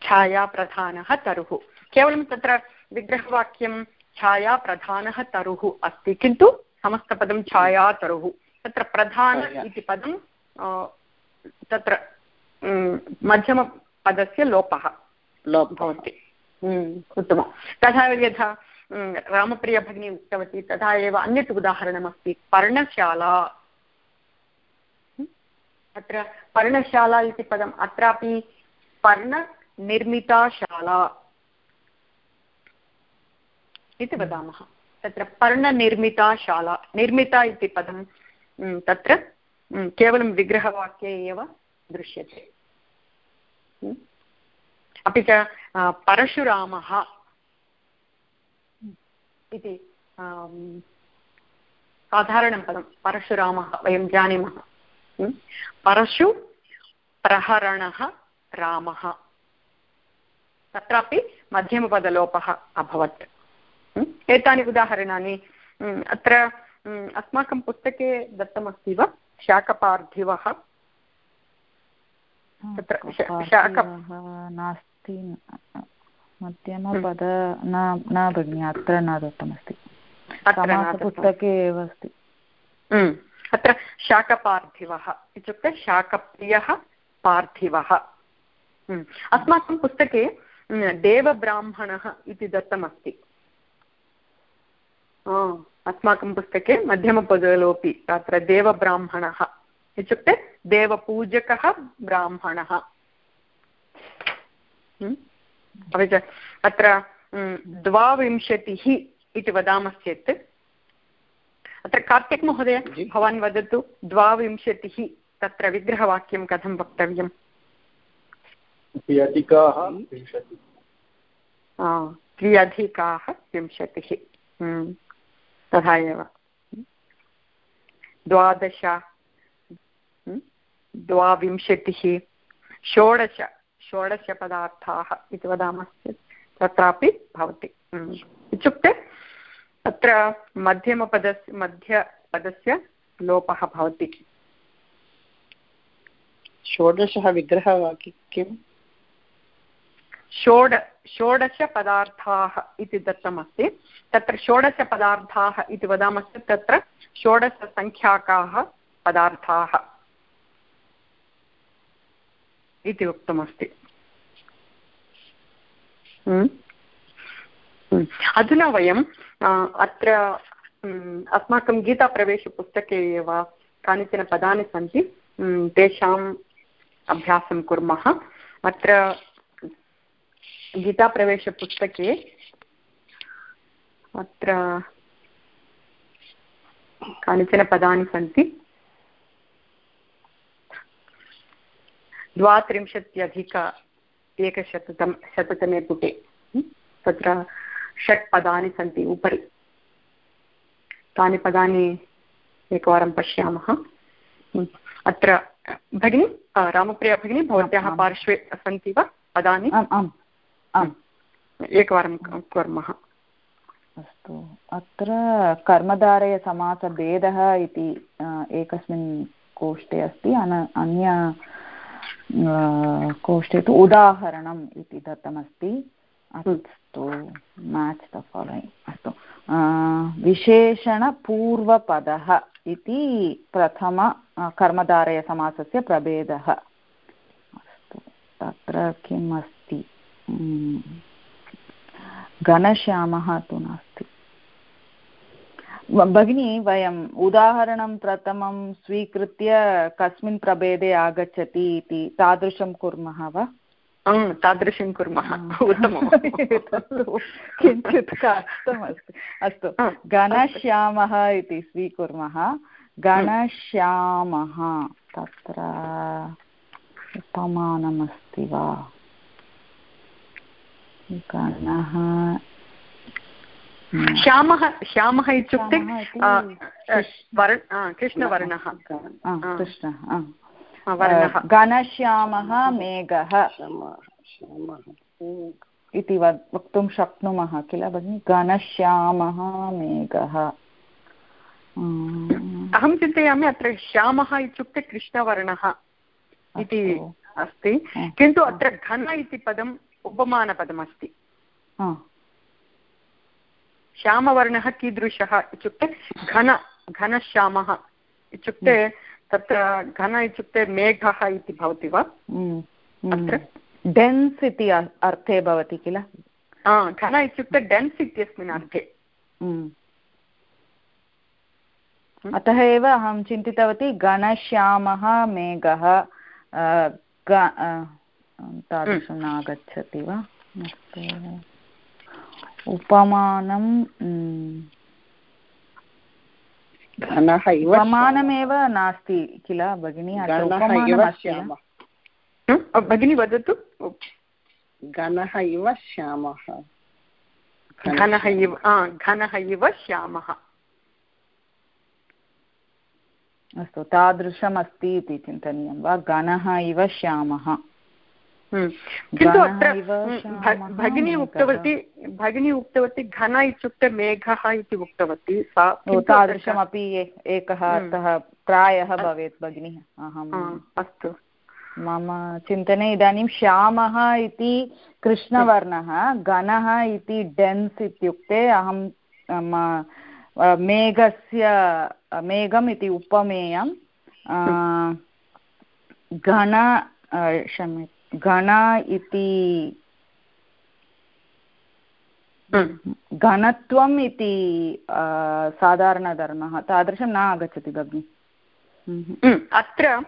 [SPEAKER 1] छायाप्रधानः तरुः। केवलं तत्र विग्रहवाक्यं छायाप्रधानः तरुः अस्ति किन्तु समस्तपदं छायातरुः तत्र प्रधान इति पदं तत्र मध्यमपदस्य लोपः भवति उत्तमं तथा यथा रामप्रियभगिनी उक्तवती तथा एव अन्यत् उदाहरणमस्ति पर्णशाला अत्र पर्णशाला इति पदम् अत्रापि पर्णनिर्मिता शाला इति वदामः। तत्र पर्णनिर्मिता शाला निर्मिता इति पदं तत्र केवलं विग्रहवाक्ये एव दृश्यते। अपि च परशुरामः इति साधारणं पदं, परशुरामः वयं जानीमः। परशु प्रहरणः रामः। तत्रापि मध्यमपदलोपः अभवत्। एतानि उदाहरणानि। अत्र अस्माकं पुस्तके दत्तमस्ति वा? शाकपार्थिवः।
[SPEAKER 2] तत्र नास्ति। मध्यमपद न न भगिनि अत्र न दत्तमस्ति। पुस्तके एव अस्ति।
[SPEAKER 1] अत्र शाकपार्थिवः इत्युक्ते शाकप्रियः पार्थिवः। अस्माकं पुस्तके देवब्राह्मणः इति दत्तमस्ति। अस्माकं पुस्तके मध्यमपदलोपि अत्र देवब्राह्मणः इत्युक्ते देवपूजकः ब्राह्मणः। अपि च अत्र द्वाविंशतिः इति वदामश्चेत्। अत्र कार्तिक् महोदय भवान् वदतु द्वाविंशतिः तत्र विग्रहवाक्यं कथं वक्तव्यम्?
[SPEAKER 3] द्व्यधिकाः विंशतिः।
[SPEAKER 1] द्व्यधिकाः विंशतिः। तथा एव। द्वादश द्वाविंशतिः, षोडश, षोडशपदार्थाः इति वदामश्चेत् तत्रापि भवति। इत्युक्ते अत्र मध्यमपदस्य मध्यपदस्य लोपः भवति।
[SPEAKER 4] षोडशः विग्रहः किम्?
[SPEAKER 1] षोड षोडशपदार्थाः इति दत्तमस्ति तत्र षोडशपदार्थाः इति वदामश्चेत् तत्र षोडशसङ्ख्याकाः पदार्थाः इति उक्तमस्ति हम्म? हम्म। अधुना वयम् अत्र हम्म, अस्माकं गीताप्रवेशपुस्तके एव कानिचन पदानि सन्ति तेषाम् अभ्यासं कुर्मः अत्र गीताप्रवेशपुस्तके अत्र कानिचन पदानि सन्ति। द्वात्रिंशत्यधिक एकशततम शततमे पुटे। तत्र षट् पदानि सन्ति उपरि। तानि पदानि एकवारं पश्यामः। अत्र भगिनि रामप्रिया भगिनी भवत्याः पार्श्वे सन्ति वा पदानि?
[SPEAKER 2] आम् आम्।
[SPEAKER 1] एकवारं कुर्मः।
[SPEAKER 2] अस्तु। अत्र कर्मधारयसमासभेदः इति एकस्मिन् कोष्ठे अस्ति। अन अन्य कोष्ठे तु उदाहरणम् इति दत्तमस्ति। अस्तु म्याच् द फालोयिङ्ग् अस्तु। विशेषणपूर्वपदः इति प्रथम कर्मधारयसमासस्य प्रभेदः। अस्तु। तत्र किम् अस्ति घनश्यामः तु नास्ति। भगिनी वयम् उदाहरणं प्रथमं स्वीकृत्य कस्मिन् प्रभेदे आगच्छति इति तादृशं कुर्मः वा?
[SPEAKER 1] तादृशं कुर्मः। उत्तमं
[SPEAKER 2] किञ्चित् कष्टमस्ति अस्तु। घनश्यामः इति स्वीकुर्मः। घनश्यामः तत्र उपमानमस्ति वा? गणः
[SPEAKER 1] श्यामः श्यामः इत्युक्ते कृष्णवर्णः।
[SPEAKER 2] वर्णः। घनश्यामः मेघः। इति वक्तुं शक्नुमः किल भगिनि? घनश्यामः मेघः।
[SPEAKER 1] अहं चिन्तयामि अत्र श्यामः इत्युक्ते कृष्णवर्णः इति अस्ति। किन्तु अत्र घन इति पदम् उपमानपदमस्ति। श्यामवर्णः कीदृशः इत्युक्ते घन घनश्यामः इत्युक्ते तत्र घन इत्युक्ते मेघः इति भवति वा? अत्र?
[SPEAKER 2] डेन्स् इति अर्थे भवति किल?
[SPEAKER 1] घन इत्युक्ते डेन्स् इत्यस्मिन् अर्थे।
[SPEAKER 2] अतः एव अहं चिन्तितवती घनश्यामः मेघः तादृशं नागच्छति वा? अस्तु उपमानं उपमानमेव नास्ति किल भगिनि?
[SPEAKER 1] भगिनी वदतु।
[SPEAKER 4] घनः इव श्यामः।
[SPEAKER 1] घनः इव घनः इव श्यामः।
[SPEAKER 2] अस्तु तादृशमस्ति इति चिन्तनीयं वा? घनः इव श्यामः।
[SPEAKER 1] किन्तु अत्र भगिनी उक्तवती भगिनी उक्तवती घन इत्युक्ते मेघः इति उक्तवती सा
[SPEAKER 2] तादृशमपि एकः अर्थः प्रायः भवेत् भगिनि अहम्
[SPEAKER 1] अस्तु।
[SPEAKER 2] मम चिन्तने इदानीं श्यामः इति कृष्णवर्णः घनः इति डेन्स् इत्युक्ते अहं मेघस्य मेघम् इति उपमेयं घन क्षम्य घन इति घनत्वम् इति साधारणधर्मः तादृशं न आगच्छति भगिनि।
[SPEAKER 1] अत्र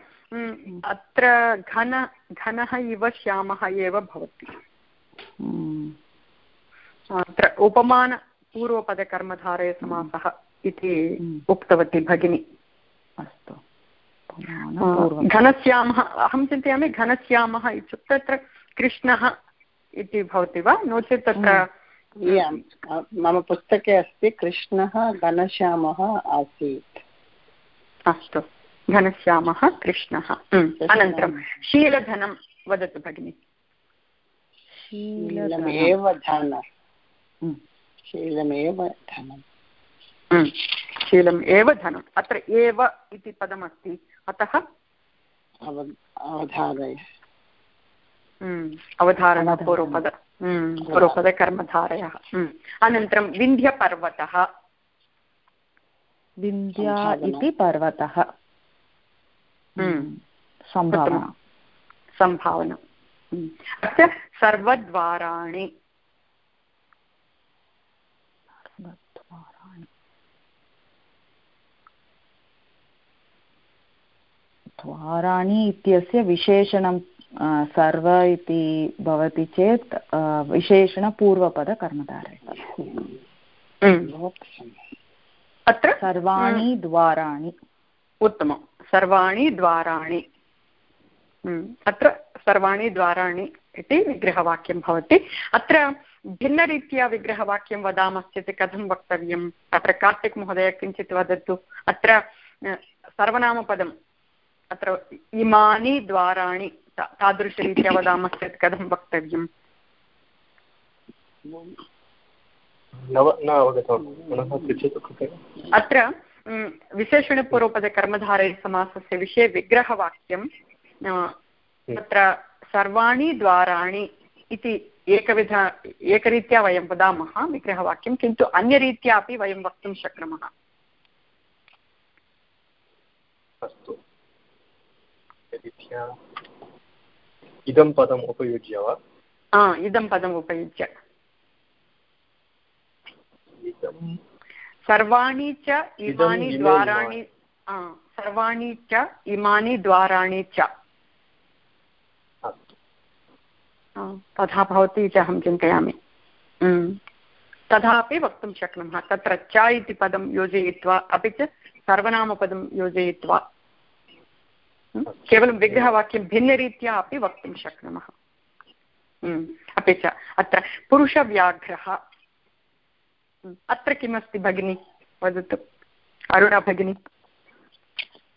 [SPEAKER 1] अत्र घन घनः इव श्यामः एव भवति। अत्र उपमानपूर्वपदकर्मधारय समासः इति उक्तवती भगिनी।
[SPEAKER 2] अस्तु।
[SPEAKER 1] घनश्यामः अहं चिन्तयामि घनश्यामः इत्युक्ते तत्र कृष्णः इति भवति वा? नो चेत् तत्र
[SPEAKER 4] मम पुस्तके अस्ति कृष्णः घनश्यामः आसीत्।
[SPEAKER 1] अस्तु। घनश्यामः कृष्णः। अनन्तरं शीलधनं वदतु भगिनि।
[SPEAKER 4] शीलमेव धनं। शीलमेव धनं।
[SPEAKER 1] शीलम् एव धनम् अत्र एव इति पदमस्ति। अतः
[SPEAKER 4] अवधारय।
[SPEAKER 1] अवधारणपूर्वपद। पूर्वपदकर्मधारयः। अनन्तरं विन्ध्यपर्वतः।
[SPEAKER 2] विन्ध्या इति पर्वतः। सम्भावना
[SPEAKER 1] सम्भावना अत्र सर्वद्वाराणि
[SPEAKER 2] द्वाराणि इत्यस्य विशेषणं सर्व इति भवति चेत् विशेषणपूर्वपदकर्मधारय
[SPEAKER 1] अत्र?
[SPEAKER 2] सर्वाणि द्वाराणि।
[SPEAKER 1] उत्तमं। सर्वाणि द्वाराणि। अत्र सर्वाणि द्वाराणि इति विग्रहवाक्यं भवति। अत्र भिन्नरीत्या विग्रहवाक्यं वदामश्चेत् कथं वक्तव्यम्? अत्र कार्तिक् महोदय किञ्चित् वदतु। अत्र सर्वनामपदम् अत्र इमानि द्वाराणि तादृशरीत्या वदामश्चेत् कथं वक्तव्यम्? अत्र विशेषणपूर्वपदकर्मधारयसमासस्य विषये विग्रहवाक्यं तत्र सर्वाणि द्वाराणि इति एकविध एकरीत्या वयं वदामः विग्रहवाक्यं किन्तु अन्यरीत्या अपि वयं वक्तुं शक्नुमः।
[SPEAKER 3] अस्तु। इदं पदम् उपयुज्य वा?
[SPEAKER 1] इदं पदम् उपयुज्य। सर्वाणि च इमानि द्वाराणि सर्वाणि च इमानि द्वाराणि च। तथा भवति इति अहं चिन्तयामि। तथापि वक्तुं शक्नुमः। तत्र च इति पदं योजयित्वा अपि च सर्वनामपदं योजयित्वा। केवलं विग्रहवाक्यं भिन्नरीत्या अपि वक्तुं शक्नुमः। अपि च अत्र पुरुषव्याघ्रः। अत्र किमस्ति भगिनी? वदतु। अरुणा भगिनी।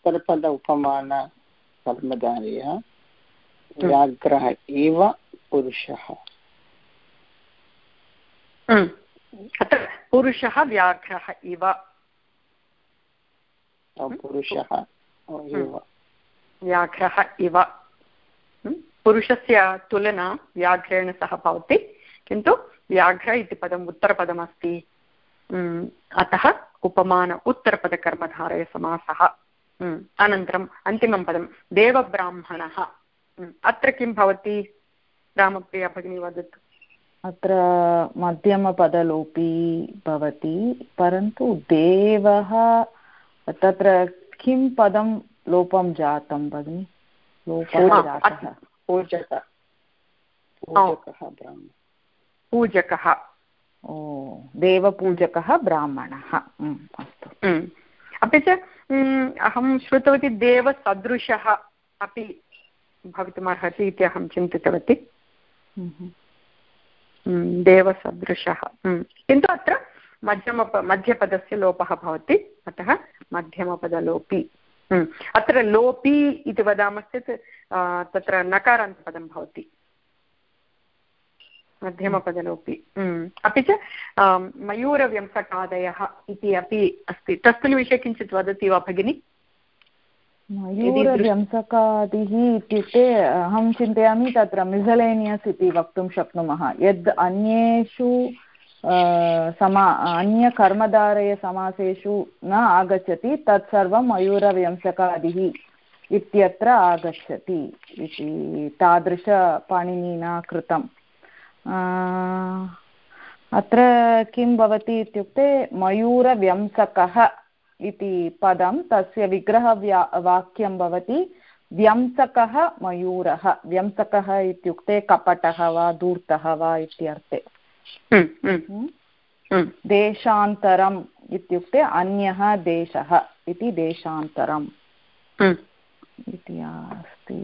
[SPEAKER 4] परपद उपमान कर्मधारयः व्याघ्रः एव पुरुषः।
[SPEAKER 1] अत्र पुरुषः व्याघ्रः इव।
[SPEAKER 4] पुरुषः एव
[SPEAKER 1] व्याघ्रः इव पुरुषस्य तुलना व्याघ्रेण सह भवति, किन्तु व्याघ्र इति पदम् उत्तरपदमस्ति. अतः उपमान उत्तरपदकर्मधारयसमासः अनन्तरम् अन्तिमं पदं देवब्राह्मणः. अत्र किं भवति? रामप्रिया भगिनी वदतु.
[SPEAKER 2] अत्र मध्यमपदलोपी भवति, परन्तु देवः तत्र किं पदं लोपं जातं भगिनि। लोपः
[SPEAKER 4] पूजकः।
[SPEAKER 1] पूजकः
[SPEAKER 2] ओ देवपूजकः ब्राह्मणः। अस्तु।
[SPEAKER 1] अपि च अहं श्रुतवती देवसदृशः अपि भवितुमर्हति इति अहं चिन्तितवती। देवसदृशः। किन्तु अत्र मध्यमप मध्यपदस्य लोपः भवति। अतः मध्यमपदलोपी। अत्र लोपी इति वदामश्चेत् तत्र नकारान्तपदं भवति। मध्यमपदलोपि। अपि च मयूरव्यंसकादयः इति अपि अस्ति। तस्मिन् विषये किञ्चित् वदति वा, भगिनि?
[SPEAKER 2] मयूरव्यंसकादिः इत्युक्ते, अहं चिन्तयामि तत्र मिसलेनियस् इति वक्तुं शक्नुमः। यद् अन्येषु समा अन्यकर्मधारयसमासेषु न आगच्छति, तत्सर्वं मयूरव्यंसकादिः इत्यत्र आगच्छति इति तादृशपाणिनिना कृतम् अत्र किं भवति इत्युक्ते मयूरव्यंसकः इति पदं, तस्य विग्रहव्या, वाक्यं भवति व्यंसकः मयूरः व्यंसकः इत्युक्ते कपटः वा, धूर्तः वा इत्यर्थे। देशान्तरम् इत्युक्ते अन्यः देशः इति देशान्तरम् इति अस्ति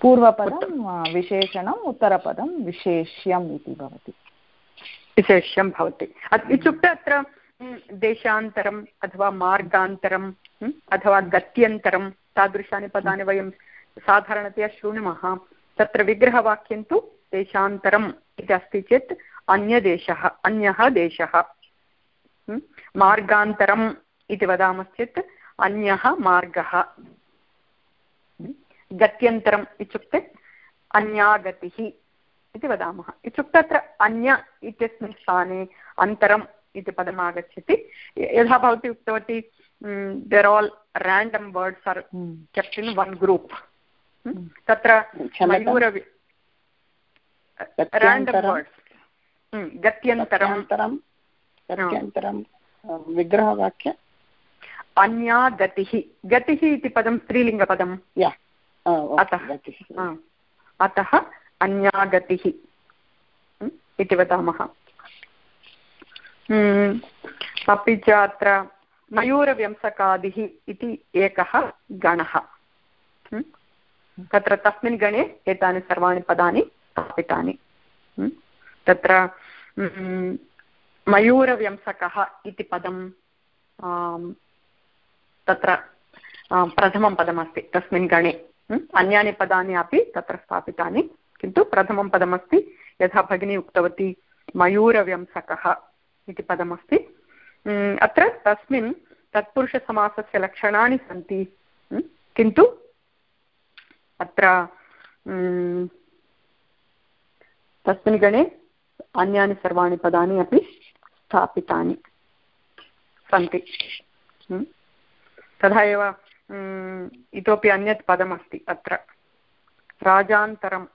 [SPEAKER 2] पूर्वपदं विशेषणम् उत्तरपदं विशेष्यम् इति भवति।
[SPEAKER 1] विशेष्यं भवति। इत्युक्ते अत्र देशान्तरम् अथवा मार्गान्तरम् अथवा गत्यन्तरं तादृशानि पदानि वयं साधारणतया शृणुमः तत्र विग्रहवाक्यं तु देशान्तरम् इति अस्ति चेत् अन्यदेशः अन्यः देशः। मार्गान्तरम् इति वदामश्चेत् अन्यः मार्गः। गत्यन्तरम् इत्युक्ते अन्या गतिः इति वदामः। इत्युक्ते अत्र अन्य इत्यस्मिन् स्थाने अन्तरम् इति पदम् आगच्छति। यथा भवती उक्तवती there all random words are kept in one group तत्र मयूर रेण्डम् वर्ड्स् गत्यन्तरं
[SPEAKER 4] गत्यन्तरं विग्रहवाक्य।
[SPEAKER 1] अन्या गतिः गतिः इति पदं स्त्रीलिङ्गपदम्। अतः अतः अन्या गतिः इति वदामः। अपि च अत्र मयूरव्यंसकादिः इति एकः गणः। तत्र तस्मिन् गणे एतानि सर्वाणि पदानि स्थापितानि। तत्र मयूरव्यंसकः इति पदं तत्र प्रथमं पदमस्ति तस्मिन् गणे। अन्यानि पदानि अपि तत्र स्थापितानि, किन्तु प्रथमं पदमस्ति यथा भगिनी उक्तवती, मयूरव्यंसकः इति पदमस्ति। अत्र तस्मिन् तत्पुरुषसमासस्य लक्षणानि सन्ति। किन्तु, अत्र तस्मिन् गणे अन्यानि सर्वाणि पदानि अपि स्थापितानि सन्ति। तथा एव इतोपि अन्यत् पदमस्ति अत्र। राजान्तरम्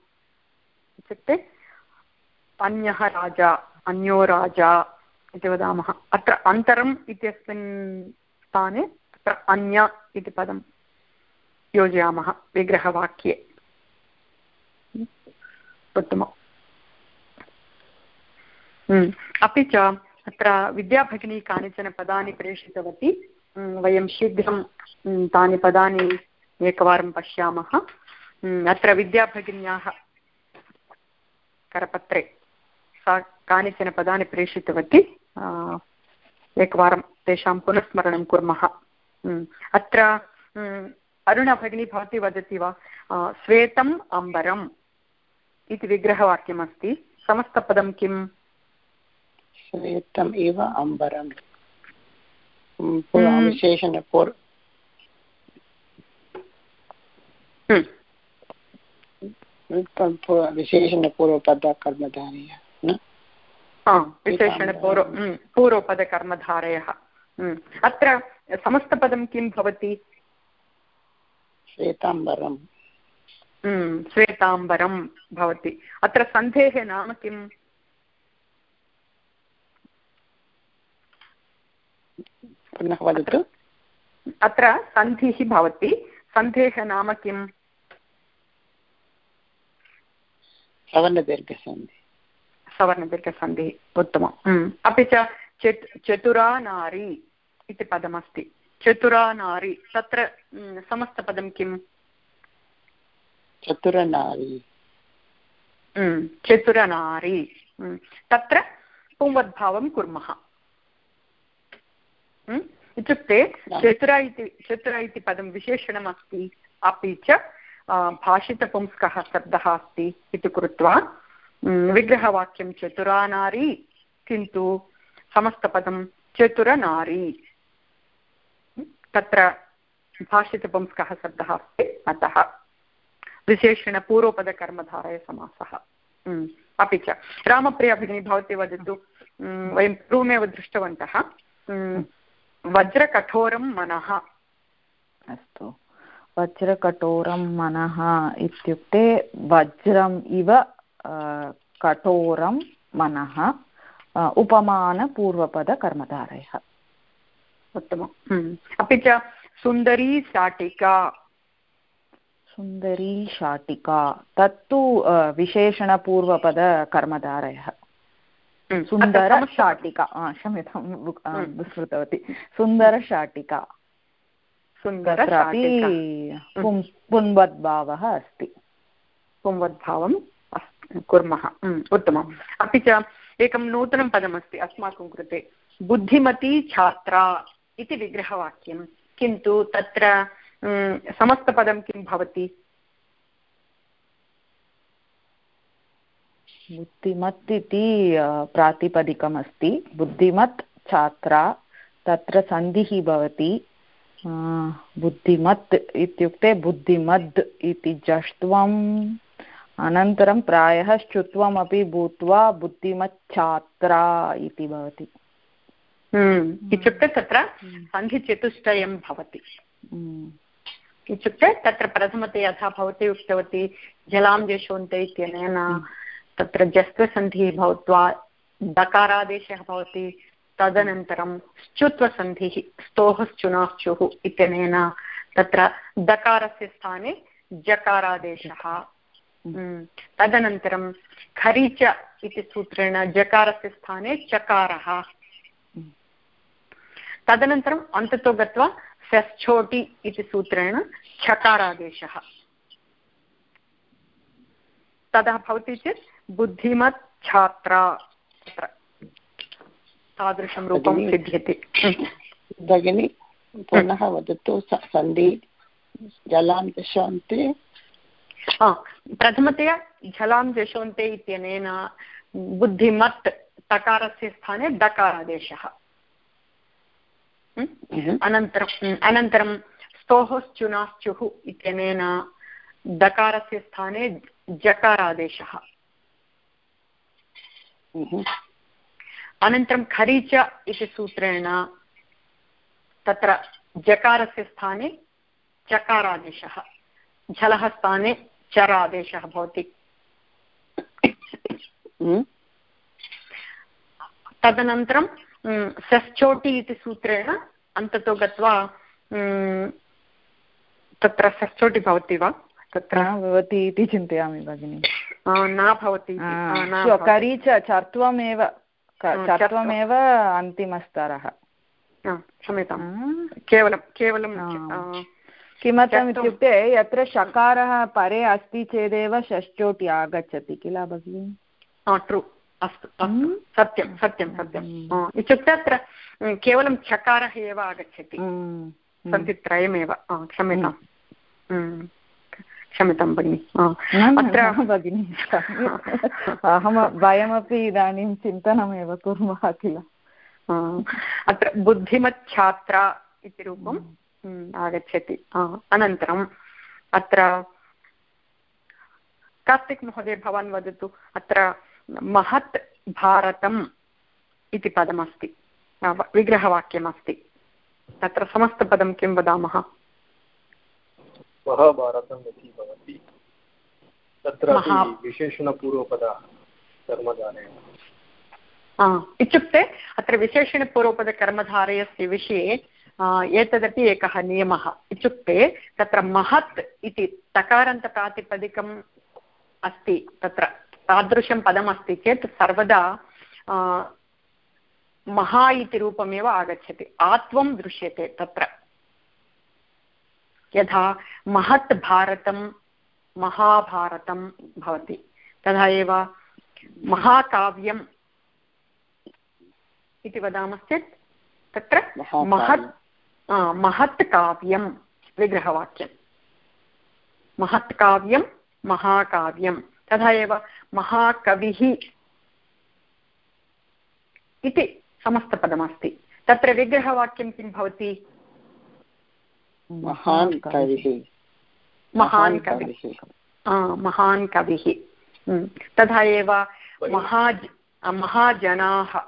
[SPEAKER 1] इत्युक्ते अन्यः राजा, अन्यो राजा इति वदामः। अत्र अन्तरम् इत्यस्मिन् स्थाने अत्र अन्य इति पदं योजयामः विग्रहवाक्ये। उत्तमम्। हम्म। अपि च अत्र विद्याभगिनी कानिचन पदानि प्रेषितवती। हम्म, वयं शीघ्रं हम्म, तानि पदानि एकवारं पश्यामः। अत्र विद्याभगिन्याः करपत्रे सा कानिचन पदानि प्रेषितवती। एकवारं तेषां पुनस्मरणं कुर्मः। अत्र अरुणा भगिनी भवती वदति वा? श्वेतम् अम्बरम् इति विग्रहवाक्यमस्ति। समस्तपदं किम्?
[SPEAKER 4] श्वेतम् एव अम्बरं विशेषणपूर् विशेषणपूर्वपदकर्मधारय
[SPEAKER 1] विशेषणपूर्व पूर्वपदकर्मधारयः अत्र समस्तपदं किं भवति
[SPEAKER 4] श्वेताम्बरं
[SPEAKER 1] श्वेताम्बरं भवति अत्र सन्धेः नाम किम्
[SPEAKER 4] पुनः वदतु।
[SPEAKER 1] अत्र सन्धिः भवति। सन्धेः नाम किम्?
[SPEAKER 4] सवर्णदीर्घसन्धि।
[SPEAKER 1] सवर्णदीर्घसन्धिः उत्तमम्। अपि च चत् चतुरा नारी इति पदमस्ति। चतुरा नारी तत्र समस्तपदं किम्?
[SPEAKER 4] चतुरनारी।
[SPEAKER 1] चतुरनारी। तत्र पुंवद्भावं कुर्मः। इत्युक्ते चतुरा इति चतुरा इति पदं विशेषणमस्ति अपि च भाषितपुंस्कः शब्दः अस्ति इति कृत्वा विग्रहवाक्यं चतुरा नारी किन्तु समस्तपदं चतुरनारी। तत्र भाषितपुंस्कः शब्दः अस्ति अतः विशेषणपूर्वपदकर्मधारयसमासः अपि च। रामप्रिया भगिनी भवती वदतु। वयं पूर्वमेव दृष्टवन्तः। वज्रकठोरं मनः।
[SPEAKER 2] अस्तु। वज्रकठोरं मनः इत्युक्ते वज्रम् इव कठोरं मनः उपमानपूर्वपदकर्मधारयः।
[SPEAKER 1] उत्तमम्। अपि च सुन्दरी शाटिका।
[SPEAKER 2] सुन्दरी शाटिका। तत्तु विशेषणपूर्वपदकर्मधारयः। सुन्दरशाटिका क्षम्यतां विस्मृतवती सुन्दरशाटिका तत्रापि पुंवद्भावः अस्ति।
[SPEAKER 1] पुंवद्भावं कुर्मः। उत्तमम्। अपि च एकं नूतनं पदमस्ति अस्माकं कृते। बुद्धिमती छात्रा इति विग्रहवाक्यं। किन्तु तत्र समस्तपदं किं भवति?
[SPEAKER 2] बुद्धिमत् इति प्रातिपदिकमस्ति। बुद्धिमत् छात्रा तत्र सन्धिः भवति। बुद्धिमत् इत्युक्ते बुद्धिमद् इति जष्ट्वम् अनन्तरं प्रायः श्चुत्वमपि भूत्वा बुद्धिमच्छात्रा इति भवति।
[SPEAKER 1] हम्म, इत्युक्ते तत्र सन्धिचतुष्टयं भवति। हम्म। इत्युक्ते तत्र प्रथमतया यथा भवती उक्तवती जलां जशोन्ते इत्यनेन तत्र जस्त्वसन्धिः भूत्वा दकारादेशः भवति तदनन्तरं श्चुत्वसन्धिः स्तोः श्चुनाश्चुः इत्यनेन तत्र दकारस्य स्थाने जकारादेशः। हम्म। तदनन्तरं खरीच इति सूत्रेण जकारस्य स्थाने चकारः। तदनन्तरम् अन्ततो गत्वा षष्ठोटि इति सूत्रेण छकारादेशः। तदा भवति चेत् बुद्धिमत् छात्रा तादृशं रूपं सिद्ध्यति।
[SPEAKER 4] भगिनि पुनः वदतु सन्धि जलां दशान्ते
[SPEAKER 1] प्रथमतया झलां जशोन्ते इत्यनेन बुद्धिमत् तकारस्य स्थाने दकारादेशः अनन्तरम् अनन्तरं स्तोः इत्यनेन दकारस्य स्थाने जकारादेशः। अनन्तरं खरीच इति सूत्रेण तत्र जकारस्य स्थाने चकारादेशः झलः स्थाने चरादेशः भवति तदनन्तरं षष्ठोटि इति सूत्रेण अन्ततो गत्वा तत्र षष्ठोटि भवति वा?
[SPEAKER 2] तत्र भवति इति चिन्तयामि भगिनि
[SPEAKER 1] न भवति
[SPEAKER 2] करी च चत्वमेव चत्वमेव अन्तिमस्तरः।
[SPEAKER 1] क्षम्यतां। केवलं केवलं
[SPEAKER 2] किमर्थम् इत्युक्ते यत्र शकारः परे अस्ति चेदेव षष्ठोटि आगच्छति किल भगिनि?
[SPEAKER 1] ट्रु अस्तु अस्तु। सत्यं सत्यं सत्यम् इत्युक्ते अत्र केवलं चकारः एव आगच्छति। सन्ति त्रयमेव। क्षम्यताम् क्षम्यतां भगिनि।
[SPEAKER 2] अत्र भगिनि अहं वयमपि इदानीं चिन्तनमेव कुर्मः किल।
[SPEAKER 1] अत्र बुद्धिमच्छात्रा इति रूपम् आगच्छति। अनन्तरम् अत्र कार्तिक् महोदय भवान् वदतु अत्र महत् भारतम् इति पदमस्ति विग्रहवाक्यमस्ति। तत्र समस्तपदं किं वदामः?
[SPEAKER 3] महाभारतम् इति भवति तत्र विशेषणपूर्वपदः कर्मधारयः।
[SPEAKER 1] इत्युक्ते अत्र विशेषणपूर्वपदकर्मधारयस्य विषये एतदपि एकः नियमः। इत्युक्ते तत्र महत् इति तकारान्तप्रातिपदिकम् अस्ति तत्र तादृशं पदमस्ति चेत् सर्वदा महा इति रूपमेव आगच्छति। आत्वं दृश्यते तत्र। यथा महत् भारतं महाभारतं भवति। तथा एव महाकाव्यम् इति वदामश्चेत् तत्र महत् महत् काव्यं विग्रहवाक्यं महत् काव्यं महाकाव्यं तथा एव महाकविः इति समस्तपदमस्ति। तत्र विग्रहवाक्यं किं भवति?
[SPEAKER 4] महान् कविः।
[SPEAKER 1] महान् कविः। महान् कविः। तथा एव महाज् महाजनाः।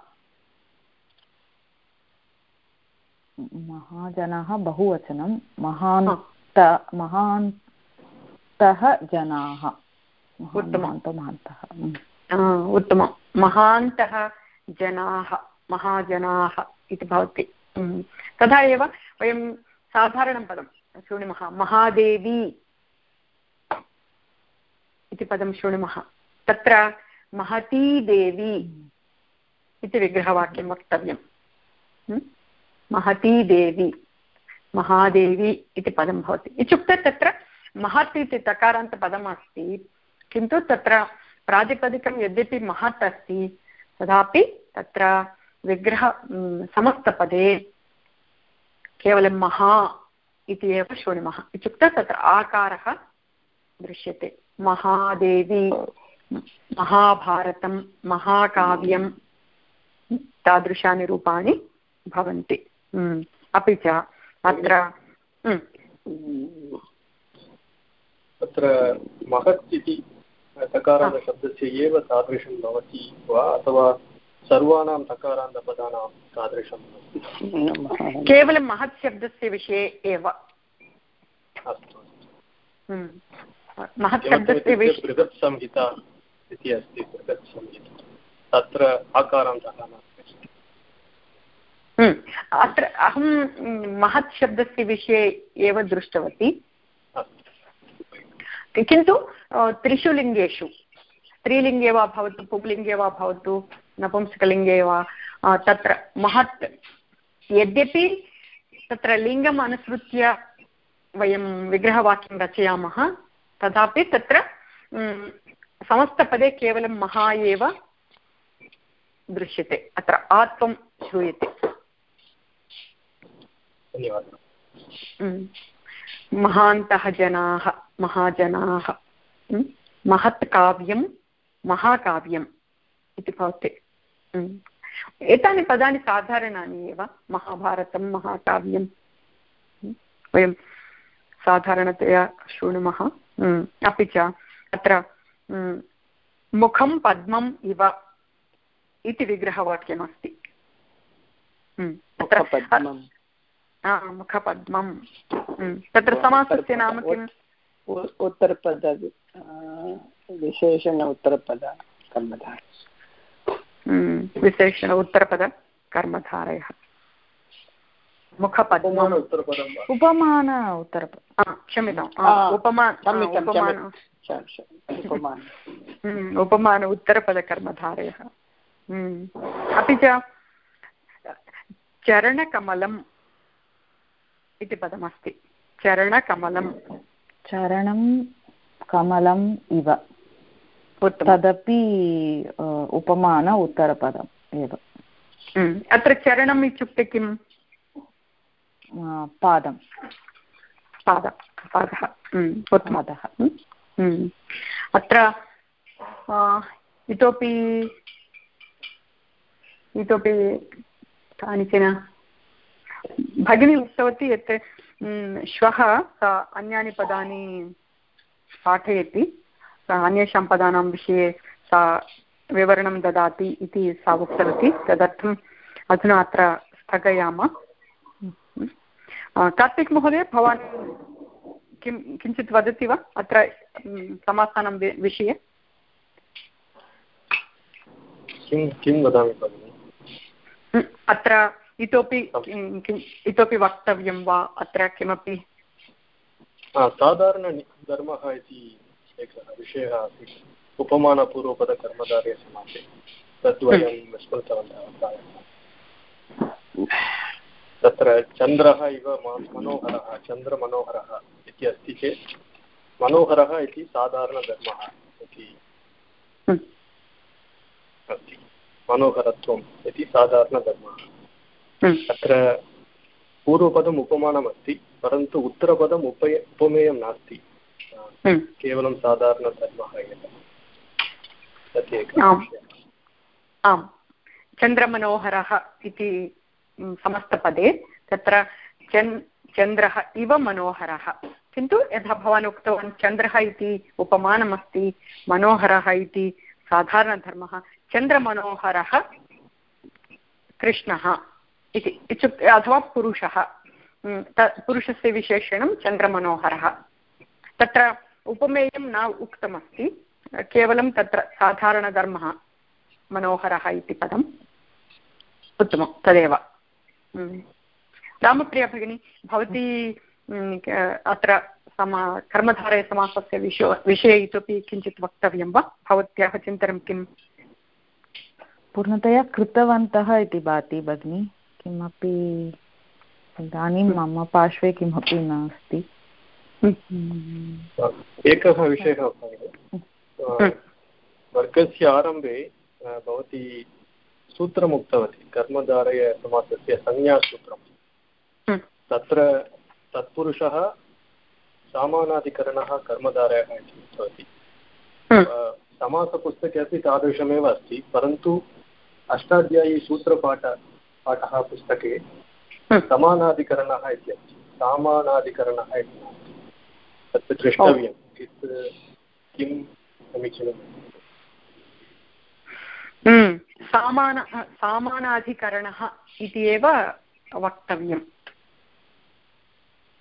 [SPEAKER 2] महाजनाः बहुवचनं। महान्त महान्तः। जनाः
[SPEAKER 1] महान्तः उत्तमं महान्तः जनाः। महाजनाः इति भवति। तथा एव वयं साधारणं पदं, शृणुमः, महादेवी इति पदं शृणुमः। तत्र महती देवी इति विग्रहवाक्यं वक्तव्यं। महती देवी, महादेवी इति पदं भवति। इत्युक्ते तत्र महत् इति तकारान्तपदम् अस्ति किन्तु तत्र प्रातिपदिकं यद्यपि महत् अस्ति तथापि तत्र विग्रह समस्तपदे केवलं महा इति एव शृणुमः इत्युक्ते तत्र आकारः दृश्यते। महादेवी महाभारतं महाकाव्यं तादृशानि रूपाणि भवन्ति। अपि च अत्र
[SPEAKER 3] तत्र महत् इति तकारान्तशब्दस्य एव तादृशं भवति वा? अथवा सर्वाणां तकारान्तपदानां तादृशम् अस्ति
[SPEAKER 1] केवलं महत् शब्दस्य विषये एव।
[SPEAKER 3] अस्तु।
[SPEAKER 1] महत् शब्दस्य विषये
[SPEAKER 3] बृहत् संहिता इति अस्ति बृहत् संहिता तत्र आकारान्तः
[SPEAKER 1] अत्र अहं महत् शब्दस्य विषये एव दृष्टवती। किन्तु त्रिषु लिङ्गेषु। स्त्रीलिङ्गे वा भवतु पुंलिङ्गे वा भवतु। नपुंसकलिङ्गे वा तत्र महत् यद्यपि तत्र लिङ्गम् अनुसृत्य वयं विग्रहवाक्यं रचयामः तथापि तत्र समस्तपदे केवलं महा एव दृश्यते अत्र आत्वं श्रूयते। महान्तः जनाः महाजनाः महत् काव्यं महाकाव्यम् इति भवति एतानि पदानि साधारणानि एव महाभारतं महाकाव्यं. वयं साधारणतया शृणुमः. अपि च अत्र मुखं पद्मम् इव इति विग्रहवाक्यमस्ति. मुखपद्मं तत्र समासस्य नाम किम्?
[SPEAKER 4] उत्तरपद विशेषण उत्तरपद कर्मधार।
[SPEAKER 1] विशेषण उत्तरपद कर्मधारयः मुखपद्मम्
[SPEAKER 2] उपमान उत्तरपद
[SPEAKER 1] क्षम्यताम् उपमान उपमान उत्तरपदकर्मधारयः अपि च चरणकमलम् इति पदमस्ति. चरणकमलं
[SPEAKER 2] चरणं कमलम् इव तदपि उपमान उत्तरपदम् एव
[SPEAKER 1] अत्र चरणम् इत्युक्ते किम्?
[SPEAKER 2] पादं
[SPEAKER 1] पाद पादः। उत्पादः अत्र इतोपि इतोपि कानिचन। भगिनी उक्तवती यत् श्वः सा अन्यानि पदानि पाठयति। अन्येषां पदानां विषये सा विवरणं ददाति इति सा उक्तवती। तदर्थम् अधुना अत्र स्थगयामः। कार्तिक् महोदय भवान् किं किञ्चित् वदति वा? अत्र समासानं विषये।
[SPEAKER 3] किं किं वदामि भगिनि?
[SPEAKER 1] अत्र इतोपि इतोपि वक्तव्यं वा? अत्र किमपि?
[SPEAKER 3] साधारणधर्मः इति एकः विषयः आसीत् उपमानपूर्वपदकर्मधारे समासे तद्वयं स्मृतवन्तः प्रायः तत्र चन्द्रः इव मनोहरः चन्द्रमनोहरः इति अस्ति चेत् मनोहरः इति साधारणधर्मः इति अस्ति मनोहरत्वम् इति साधारणधर्मः अत्र पूर्वपदम् उपमानमस्ति परन्तु उत्तरपदम् उपय उपमेयं नास्ति केवलं साधारणधर्मः एव तत् एकः
[SPEAKER 1] आम्. चन्द्रमनोहरः इति समस्तपदे. तत्र चन् चन्द्रः इव मनोहरः. किन्तु यथा भवान् उक्तवान् चन्द्रः इति उपमानमस्ति मनोहरः इति साधारणधर्मः. चन्द्रमनोहरः कृष्णः इति इत्युक्ते अथवा पुरुषः. पुरुषस्य विशेषणं चन्द्रमनोहरः. तत्र उपमेयं न उक्तमस्ति। केवलं तत्र साधारणधर्मः मनोहरः इति पदम् उत्तमं तदेव। रामप्रिया भगिनी भवती म्, क- अत्र समा कर्मधारयसमासस्य विषयो विषये इतोपि किञ्चित् वक्तव्यं वा? भवत्याः चिन्तनं किम्?
[SPEAKER 2] पूर्णतया कृतवन्तः इति भाति भगिनि। किमपि इदानीं मम पार्श्वे किमपि नास्ति। हम्म।
[SPEAKER 3] एकः विषयः
[SPEAKER 1] हम्म।
[SPEAKER 3] वर्गस्य आरम्भे भवती सूत्रम् उक्तवती कर्मधारय समासस्य संज्ञासूत्रं
[SPEAKER 1] हम्म।
[SPEAKER 3] तत्र तत्पुरुषः सामानाधिकरणः कर्मधारयः इति उक्तवती
[SPEAKER 1] हम्म।
[SPEAKER 3] समासपुस्तके अपि तादृशमेव अस्ति परन्तु अष्टाध्यायी सूत्रपाठ पाठः पुस्तके
[SPEAKER 1] हम्म।
[SPEAKER 3] समानाधिकरणः इति अस्ति सामानाधिकरणः इति नास्ति तत् द्रष्टव्यं यत् किं समीचीनं
[SPEAKER 1] सामान सामानाधिकरणः इति एव वक्तव्यम्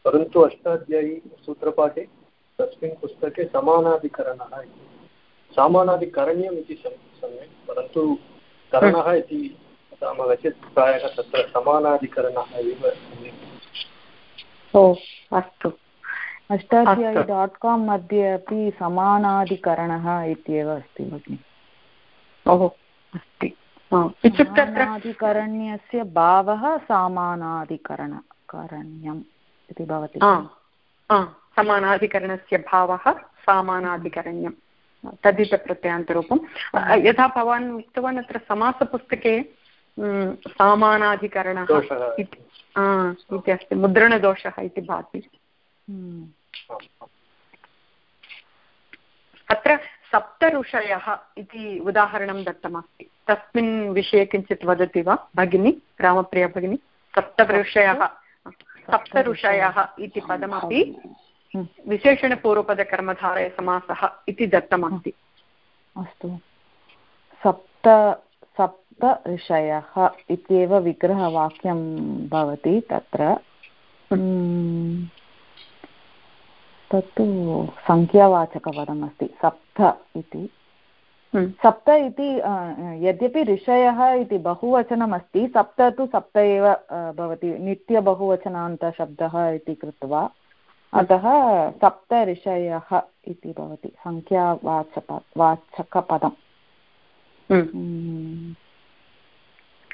[SPEAKER 3] परन्तु अष्टाध्यायी सूत्रपाठे तस्मिन् पुस्तके समानाधिकरणः इति सामानाधिकरण्यम् इति सम्यक् परन्तु करणः इति वदामः चेत् प्रायः तत्र समानाधिकरणः एव सम्यक्
[SPEAKER 1] ओ अस्तु
[SPEAKER 2] अष्टाध्यायी। डाट् काम् मध्ये अपि समानाधिकरणः इत्येव अस्ति भगिनि।
[SPEAKER 1] ओहो अस्ति। इत्युक्ते
[SPEAKER 2] भावः सामानाधिकरण करण्यम् इति भवति।
[SPEAKER 1] हा, हा, समानाधिकरणस्य भावः सामानाधिकरण्यं तद्धितप्रत्ययान्तरूपं यथा भवान् उक्तवान् अत्र समासपुस्तके सामानाधिकरणः इति अस्ति मुद्रणदोषः इति भाति। अत्र सप्तऋषयः इति उदाहरणं दत्तमस्ति तस्मिन् विषये किञ्चित् वदति वा भगिनी रामप्रिया भगिनी सप्तऋषयः सप्तऋषयः इति पदमपि
[SPEAKER 2] हम्म।
[SPEAKER 1] विशेषणपूर्वपदकर्मधारयसमासः इति दत्तमस्ति
[SPEAKER 2] अस्तु सप्त सप्त ऋषयः इत्येव विग्रहवाक्यं भवति तत्र हम्म, तत्तु सङ्ख्यावाचकपदमस्ति सप्त इति।
[SPEAKER 1] हम्म,
[SPEAKER 2] सप्त इति यद्यपि ऋषयः इति बहुवचनमस्ति सप्त तु सप्त एव भवति नित्यबहुवचनान्तशब्दः इति कृत्वा। अतः सप्त ऋषयः इति भवति सङ्ख्यावाचक वाचकपदम्।
[SPEAKER 1] हम्म।
[SPEAKER 2] हम्म,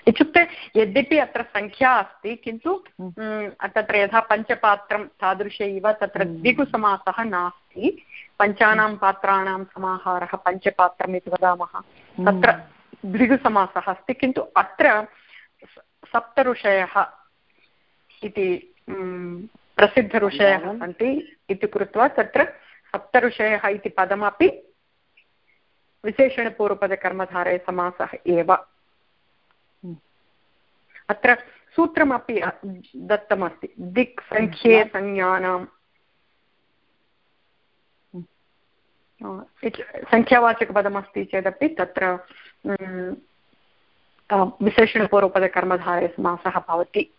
[SPEAKER 1] इत्युक्ते यद्यपि अत्र सङ्ख्या अस्ति किन्तु
[SPEAKER 2] हम्म।
[SPEAKER 1] तत्र यथा पञ्चपात्रं तादृश इव तत्र
[SPEAKER 2] हम्म।
[SPEAKER 1] द्विगुसमासः नास्ति पञ्चानां पात्राणां समाहारः पञ्चपात्रम् इति वदामः तत्र द्विगुसमासः अस्ति किन्तु अत्र सप्तऋषयः इति प्रसिद्धऋषयः सन्ति इति कृत्वा तत्र सप्तऋषयः इति पदमपि विशेषणपूर्वपदकर्मधारय समासः एव
[SPEAKER 2] हम्म।
[SPEAKER 1] अत्र सूत्रमपि दत्तमस्ति। दिक् सङ्ख्ये संज्ञानाम्। इत्- सङ्ख्यावाचकपदमस्ति चेदपि तत्र म्, विशेषणपूर्वपदकर्मधारय समासः भवति।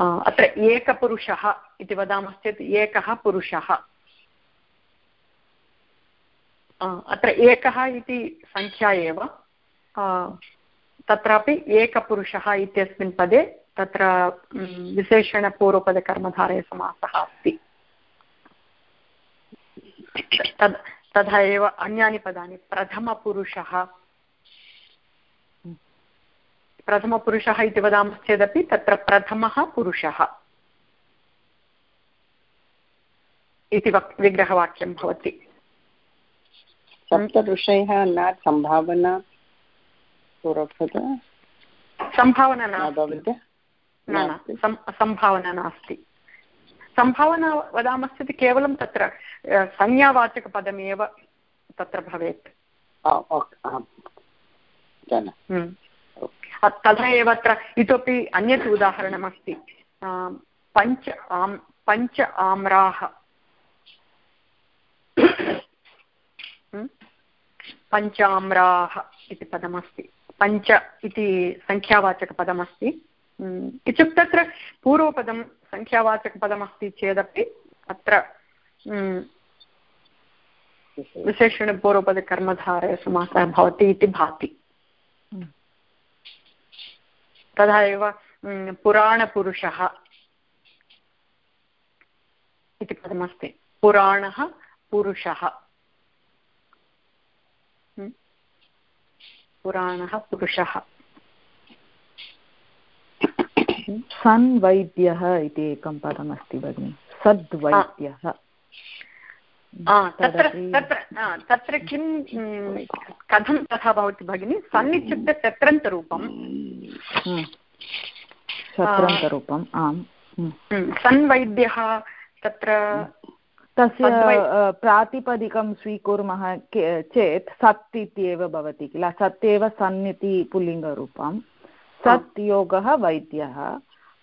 [SPEAKER 1] अत्र एकपुरुषः इति वदामश्चेत् एकः पुरुषः। अत्र एकः इति सङ्ख्या एव। तत्रापि एकपुरुषः इत्यस्मिन् पदे तत्र म्, विशेषणपूर्वपदकर्मधारयसमासः अस्ति। तद् तथा एव अन्यानि पदानि प्रथमपुरुषः। प्रथमपुरुषः इति वदामश्चेदपि तत्र प्रथमः पुरुषः। इति वक् विग्रहवाक्यं भवति।
[SPEAKER 4] सप्तऋषयः न सम्भावना पूर्वपद
[SPEAKER 1] सम्भावना
[SPEAKER 4] न
[SPEAKER 1] नास्ति।
[SPEAKER 4] भवति?
[SPEAKER 1] न न सम्- सम्भावना नास्ति। सम्भावना वदामश्चेत् केवलं तत्र संज्ञावाचकपदमेव तत्र भवेत्। तथा एव अत्र इतोपि अन्यत् उदाहरणमस्ति। पञ्च आम् पञ्च आम्राः। पञ्चाम्राः इति पदमस्ति। पञ्च इति सङ्ख्यावाचकपदमस्ति इत्युक्ते तत्र पूर्वपदं सङ्ख्यावाचकपदमस्ति चेदपि अत्र विशेषणपूर्वपदकर्मधारय समासः भवति इति भाति। तथा एव पुराणपुरुषः इति पदमस्ति। पुराणः पुरुषः। पुराणः पुरुषः।
[SPEAKER 2] सन् वैद्यः इति एकं पदमस्ति भगिनि। सद्वैद्यः।
[SPEAKER 1] तत्र तत्र तत्र किं कथं तथा भवति भगिनि? सन् इत्युक्ते शत्रन्तरूपं
[SPEAKER 2] शत्रन्तरूपम् आम्।
[SPEAKER 1] सन् वैद्यः तत्र
[SPEAKER 2] तस्य प्रातिपदिकं स्वीकुर्मः चेत् सत् इत्येव भवति किल सत् एव सन् इति पुल्लिङ्गरूपं। सत् योगः वैद्यः।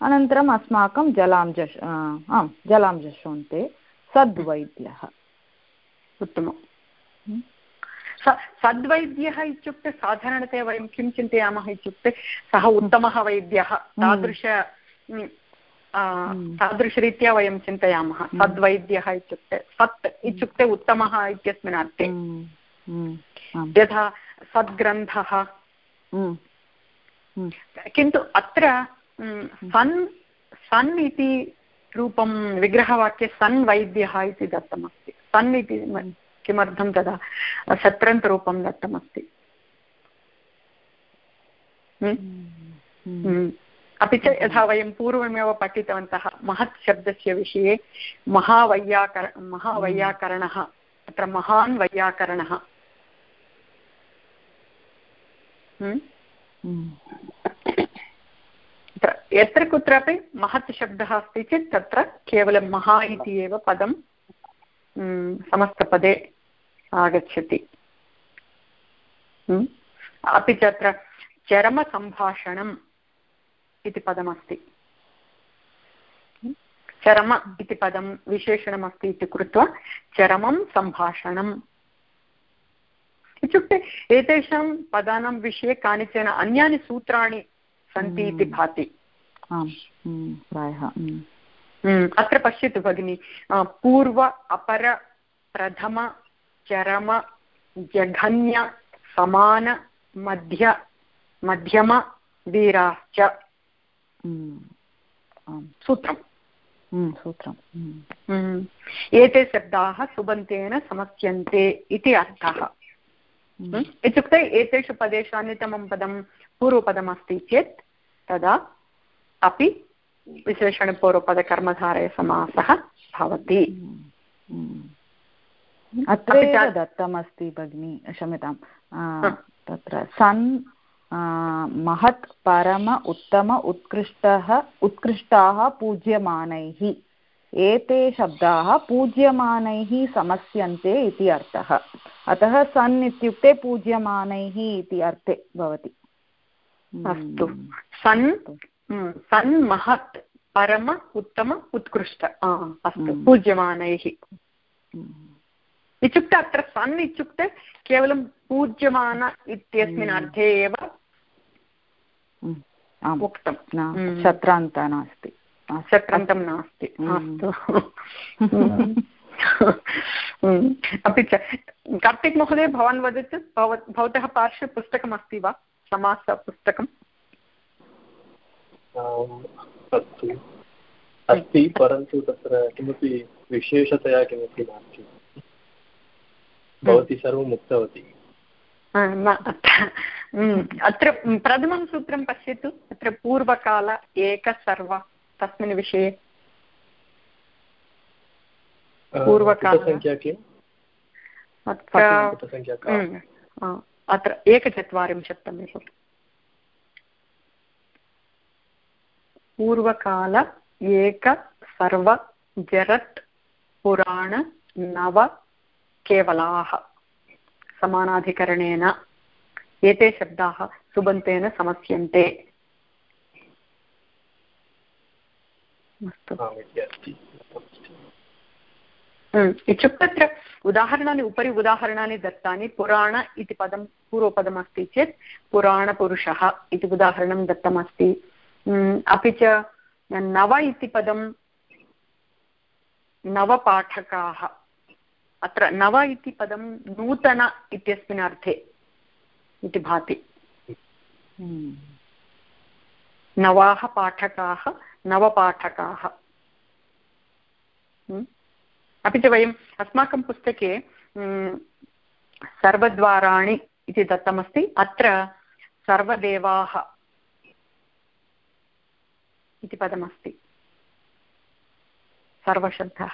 [SPEAKER 2] अनन्तरम् अस्माकं जलांजश् आम् जलांजशोन्ते सद्वैद्यः
[SPEAKER 1] उत्तमम्। सद्वैद्यः इत्युक्ते साधारणतया वयं किं चिन्तयामः इत्युक्ते सः उत्तमः वैद्यः तादृश
[SPEAKER 2] हम्म।
[SPEAKER 1] तादृशरीत्या वयं चिन्तयामः
[SPEAKER 2] हम्म।
[SPEAKER 1] सद्वैद्यः इत्युक्ते सत् इत्युक्ते उत्तमः इत्यस्मिन् अर्थे
[SPEAKER 2] हम्म।
[SPEAKER 1] यथा सद्ग्रन्थः किन्तु अत्र सन् सन् इति रूपं विग्रहवाक्ये सन् वैद्यः इति दत्तमस्ति। सन् इति किमर्थं तदा? शत्रन्तरूपं दत्तमस्ति। अपि च यथा वयं पूर्वमेव पठितवन्तः महत् शब्दस्य विषये, महावैयाकर, महावैयाकरणः, अत्र महान् वैयाकरणः। यत्र कुत्रापि महत् शब्दः अस्ति चेत् तत्र केवलं महा इति एव पदं समस्तपदे आगच्छति। अपि च अत्र चरमसम्भाषणं इति पदमस्ति चरम इति पदं विशेषणमस्ति इति कृत्वा चरमं सम्भाषणम् इत्युक्ते एतेषां पदानां विषये कानिचन अन्यानि सूत्राणि सन्ति इति
[SPEAKER 2] हम्म।
[SPEAKER 1] भाति
[SPEAKER 2] हम्म, प्रायः
[SPEAKER 1] हम्म। अत्र पश्यतु भगिनि पूर्व अपर प्रथम चरम जघन्य समान मध्य मध्यम वीराश्च सूत्रं
[SPEAKER 2] सूत्रम्।
[SPEAKER 1] एते शब्दाः सुबन्तेन समस्यन्ते इति अर्थः। इत्युक्ते एतेषु पदेषु अन्यतमं पदं पूर्वपदमस्ति चेत् तदा अपि विशेषणपूर्वपदकर्मधारयसमासः भवति।
[SPEAKER 2] अत्र दत्तमस्ति भगिनि क्षम्यतां तत्र सन् महत् परम उत्तम उत्कृष्टः उत्कृष्टाः पूज्यमानैः एते शब्दाः पूज्यमानैः समस्यन्ते इति अर्थः अतः सन् इत्युक्ते पूज्यमानैः इति अर्थे भवति
[SPEAKER 1] अस्तु सन् सन् महत् परम उत्तम उत्कृष्ट अस्तु पूज्यमानैः इत्युक्ते अत्र सन् इत्युक्ते केवलं पूज्यमान इत्यस्मिन् अर्थे एव उक्तं
[SPEAKER 2] शत्रान्त नास्ति
[SPEAKER 1] शत्रान्तं नास्ति अस्तु अपि च कार्तिक् महोदय भवान् वदतु भव भवतः पार्श्वे पुस्तकमस्ति वा समासपुस्तकम्
[SPEAKER 3] अस्तु अस्ति परन्तु तत्र किमपि विशेषतया किमपि नास्ति भवती सर्वम् उक्तवती
[SPEAKER 1] अत्र प्रथमं सूत्रं पश्यतु अत्र पूर्वकाल एकसर्व तस्मिन् विषये। अत्र एकचत्वारिंशत्तमे पूर्वकाल एक सर्व जरत् पुराण नव केवलाः। समानाधिकरणेन एते शब्दाः सुबन्तेन समस्यन्ते। अस्तु। इत्युक्ते तत्र उदाहरणानि उपरि उदाहरणानि दत्तानि पुराण इति पदं पूर्वपदमस्ति चेत् पुराणपुरुषः इति उदाहरणं दत्तमस्ति। अपि च नव इति पदं नवपाठकाः अत्र नव इति पदं नूतन इत्यस्मिन् अर्थे इति भाति। नवाः पाठकाः नवपाठकाः। अपि च वयम् अस्माकं पुस्तके सर्वद्वाराणि इति दत्तमस्ति। अत्र सर्वदेवाः इति पदमस्ति। सर्वशब्दः।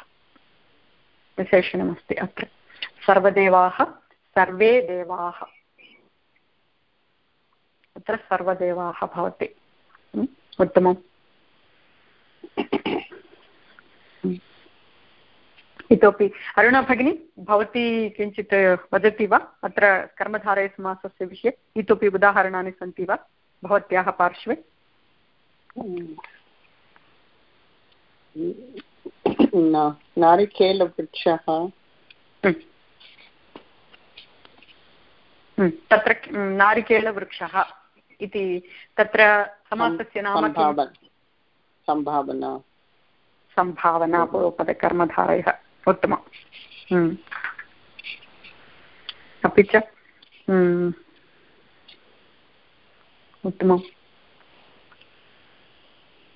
[SPEAKER 1] विशेषणमस्ति अत्र। सर्वदेवाः, सर्वे देवाः। अत्र सर्वदेवाः भवति। उत्तमम्। इतोपि, अरुणा भगिनी, भवती किञ्चित् वदति वा? अत्र कर्मधारयसमासस्य विषये इतोपि उदाहरणानि सन्ति वा? भवत्याः पार्श्वे?
[SPEAKER 4] नारिकेलवृक्षः
[SPEAKER 1] हम्म। हम्म। तत्र नारिकेलवृक्षः इति तत्र समासस्य नाम
[SPEAKER 4] सम्भावना
[SPEAKER 1] सम्भावना पूर्वपदकर्मधारयः उत्तमम् हम्म। अपि च हम्म।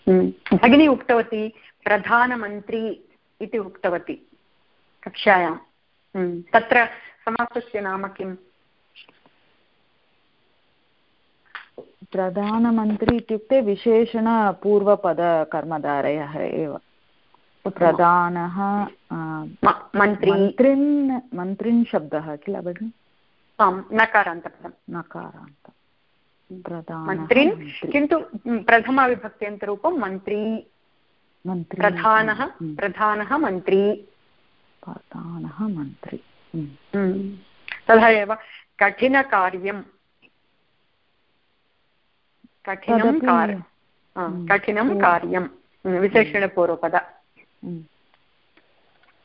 [SPEAKER 1] हम्म। भगिनी उक्तवती प्रधानमन्त्री इति उक्तवती कक्षायां। तत्र समासस्य नाम किम्?
[SPEAKER 2] प्रधानमन्त्री इत्युक्ते विशेषणपूर्वपदकर्मधारयः एव। प्रधानः मन्त्रिन् मन्त्रिन् शब्दः किल भगिनि?
[SPEAKER 1] नकारान्तपदं
[SPEAKER 2] नकारान्त
[SPEAKER 1] मन्त्रिन् किन्तु प्रथमाविभक्त्यन्तरूपं मन्त्री प्रधानः प्रधानः मन्त्री।
[SPEAKER 2] प्रधानः मन्त्री।
[SPEAKER 1] तथा एव कठिनकार्यं। कठिनं कार्यं। कठिनं कार्यं। विशेषणपूर्वपद।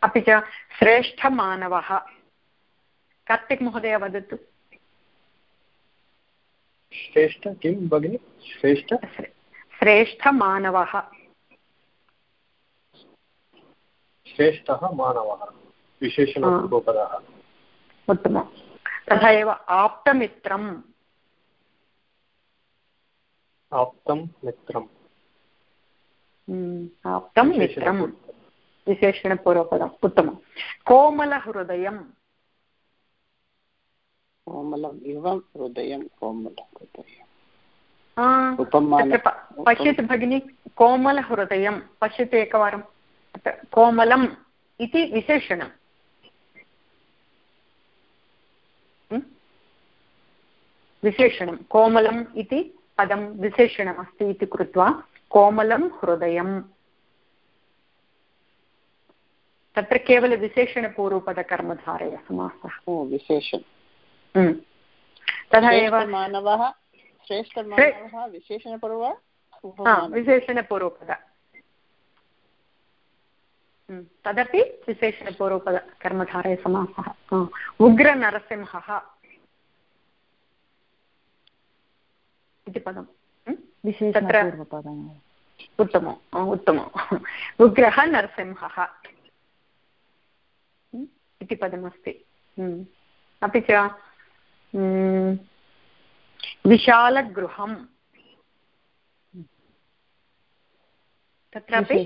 [SPEAKER 1] अपि च श्रेष्ठमानवः। कार्तिक् महोदय वदतु।
[SPEAKER 3] श्रेष्ठ किं भगिनि? श्रेष्ठ?
[SPEAKER 1] श्रेष्ठमानवः।
[SPEAKER 3] श्रेष्ठः मानवः विशेषणपूर्वपदः
[SPEAKER 1] उत्तमं तथा एव आप्तमित्रम्।
[SPEAKER 3] आप्तं मित्रम्।
[SPEAKER 1] आप्तं मित्रं विशेषणपूर्वपदम्। उत्तमं कोमलहृदयं
[SPEAKER 4] कोमलम् इव हृदयं कोमलहृदयं
[SPEAKER 1] पश्यतु भगिनि। कोमलहृदयं पश्यतु एकवारं कोमलम् इति विशेषणं विशेषणं कोमलम् इति पदं विशेषणमस्ति इति कृत्वा कोमलं हृदयम्। तत्र केवलविशेषणपूर्वपदकर्मधारय समासः।
[SPEAKER 4] ओ विशेषण।
[SPEAKER 1] तथा एव
[SPEAKER 4] मानवः श्रेष्ठमानवः विशेषणपूर्व
[SPEAKER 1] विशेषणपूर्वपद। तदपि विशेषणपूर्वपदकर्मधारयसमासः उग्रनरसिंहः इति पदम्।
[SPEAKER 2] विशेषपूर्वपदम्
[SPEAKER 1] उत्तमम् उत्तमम् उग्रः नरसिंहः इति पदमस्ति। अपि च विशालगृहं तत्रापि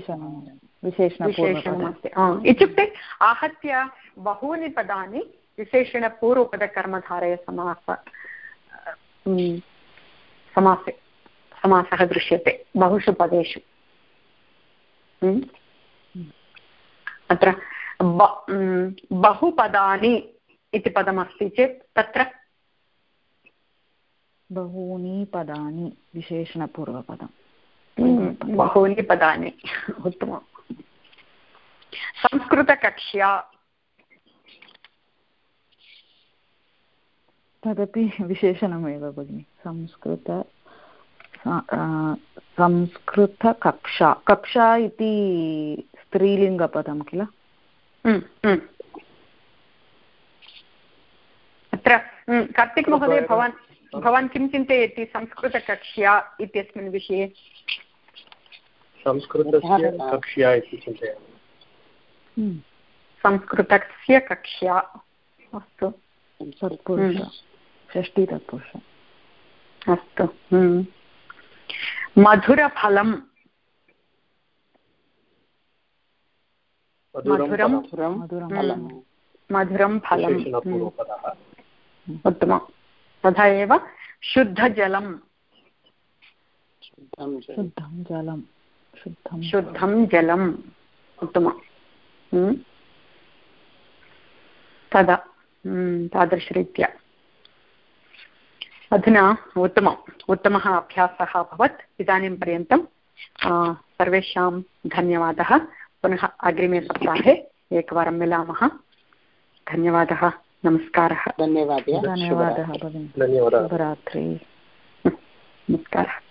[SPEAKER 1] विशेषणमस्ति। इत्युक्ते आहत्य बहूनि पदानि विशेषणपूर्वपदकर्मधारयसमास समासे समासः दृश्यते बहुषु पदेषु। अत्र बहुपदानि इति पदमस्ति चेत् तत्र
[SPEAKER 2] बहूनि पदानि विशेषणपूर्वपदम्
[SPEAKER 1] बहूनि पदानि उत्तमं संस्कृतकक्ष्या
[SPEAKER 2] तदपि विशेषणमेव भगिनि। संस्कृत संस्कृतकक्षा। कक्षा इति स्त्रीलिङ्गपदं किल?
[SPEAKER 1] हम्म, हम्म। अत्र कार्तिक् महोदय भवान् भवान् किं चिन्तयति संस्कृतकक्ष्या इत्यस्मिन् विषये?
[SPEAKER 3] संस्कृतस्य कक्ष्या इति चिन्तयामि।
[SPEAKER 1] संस्कृतस्य कक्ष्या अस्तु
[SPEAKER 2] तत्पुरुष तत्पुरुष
[SPEAKER 1] अस्तु मधुरफलं मधुरं मधुरं फलम् उत्तमं तथा एव शुद्धजलं
[SPEAKER 2] शुद्धं जलं
[SPEAKER 1] शुद्धं जलम् उत्तमं हम्म। तदा हम्म, तादृशरीत्या। अधुना उत्तमम् उत्तमः अभ्यासः अभवत्। इदानीं पर्यन्तं सर्वेषां धन्यवादः। पुनः अग्रिमे सप्ताहे एकवारं मिलामः। धन्यवादः नमस्कारः।
[SPEAKER 4] धन्यवादः।
[SPEAKER 2] धन्यवादः भगिनि।
[SPEAKER 3] धन्यवादः।
[SPEAKER 1] नमस्कारः।